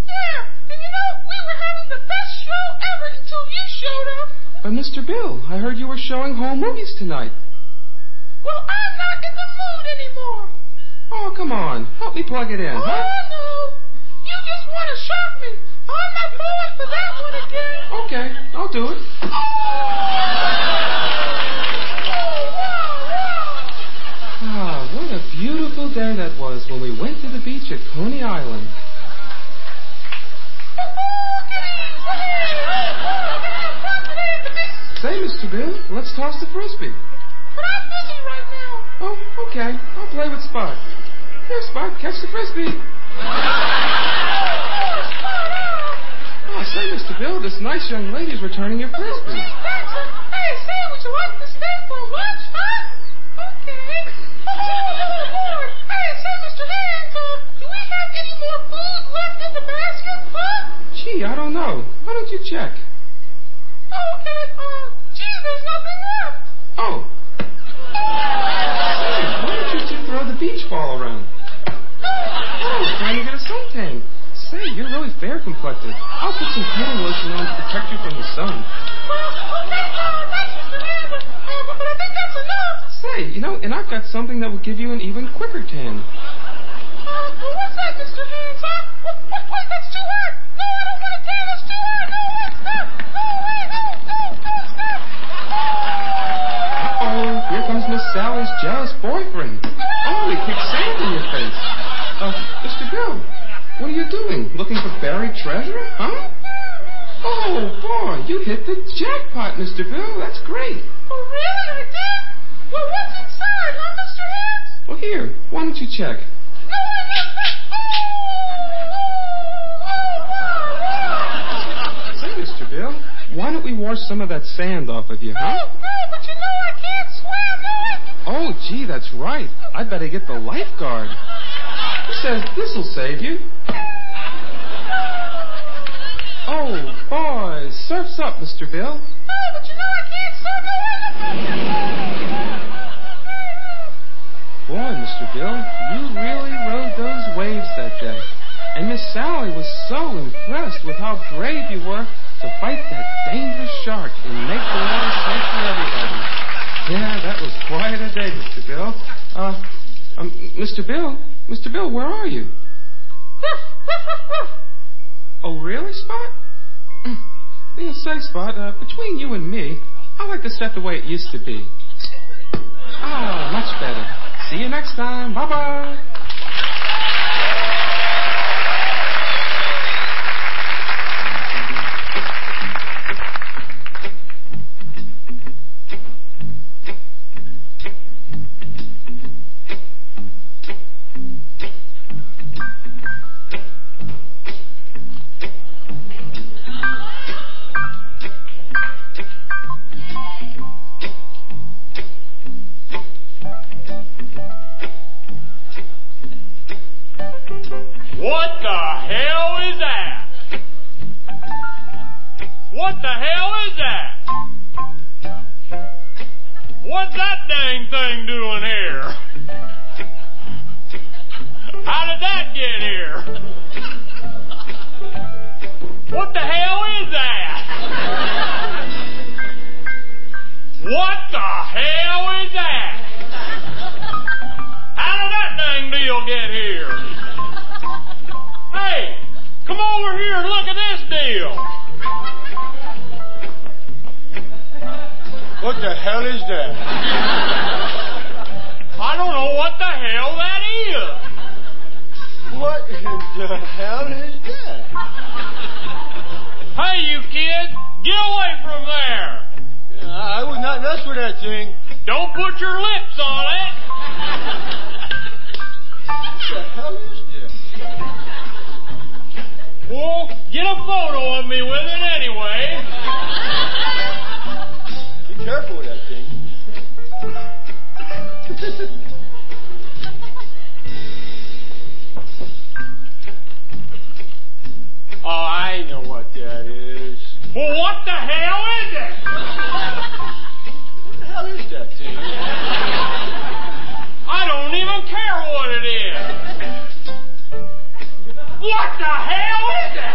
Yeah, and you know, we were having the best show ever until you showed up. But, Mr. Bill, I heard you were showing home movies tonight. Well, I'm not in the mood anymore. Oh, come on. Help me plug it in, Oh, huh? no. You just want to shock me. I'm not going for that one again. Okay, I'll do it. Ah, what a beautiful day that was when we went to the beach at Coney Island. Say, Mr. Bill, let's toss the frisbee. Okay. I'll play with Spot. Here, Spot, catch the frisbee. Oh, say, Mr. Bill, this nice young lady's returning your frisbee. Thanks. uh, Hey, say, would you like to stay for lunch, huh? Okay. Oh. Hey, say, Mr. Hands, uh, do we have any more food left in the basket, huh? Gee, I don't know. Why don't you check? Oh, okay. Uh, gee, there's nothing left. Oh. Throw the beach ball around? Oh, trying to get a suntan. Say, you're really fair complected. I'll put some tan lotion on to protect you from the sun. Say, you know, and I've got something that will give you an even quicker tan. Uh, what's that, Mr. Hands, huh? Wait, wait, wait, that's too hot. No, I don't want to tan. That's too hot. No, wait, stop. No, wait, no, no, no, stop. Here comes Miss Sally's jealous boyfriend. Oh, he kicked sand in your face. Uh, Mr. Bill, what are you doing? Looking for buried treasure, huh? Oh, boy, you hit the jackpot, Mr. Bill. That's great. Oh, really? I did? Well, what's inside, huh, Mr. Hands? Well, here, why don't you check? No, I missed it. Say, Mr. Bill, why don't we wash some of that sand off of you, huh? no, but you know I can't I... Oh, gee, that's right. I'd better get the lifeguard. Who says this'll save you? Oh, boy, surf's up, Mr. Bill. No, but you know I can't I... Boy, Mr. Bill, you really rode those waves that day. And Miss Sally was so impressed with how brave you were to fight that dangerous shark and make the water safe for everybody. Yeah, that was quite a day, Mr. Bill. Uh, um, Mr. Bill, Mr. Bill, where are you? Oh, really, Spot? You know, say, Spot, uh, between you and me, I like the set the way it used to be. Ah, much better. See you next time. Bye bye. What the hell is that? What the hell is that? What's that dang thing doing here? How did that get here? What the hell is that? What the hell is that? How did that dang deal get here? Hey, come over here and look at this deal. What the hell is that? I don't know what the hell that is. What in the hell is that? Hey, you kid, get away from there. I would not mess with that thing. Don't put your lips on it. what the hell is fool. Get a photo of me with it anyway. Be careful with that thing. oh, I know what that is. Well, what the hell? What the hell is that?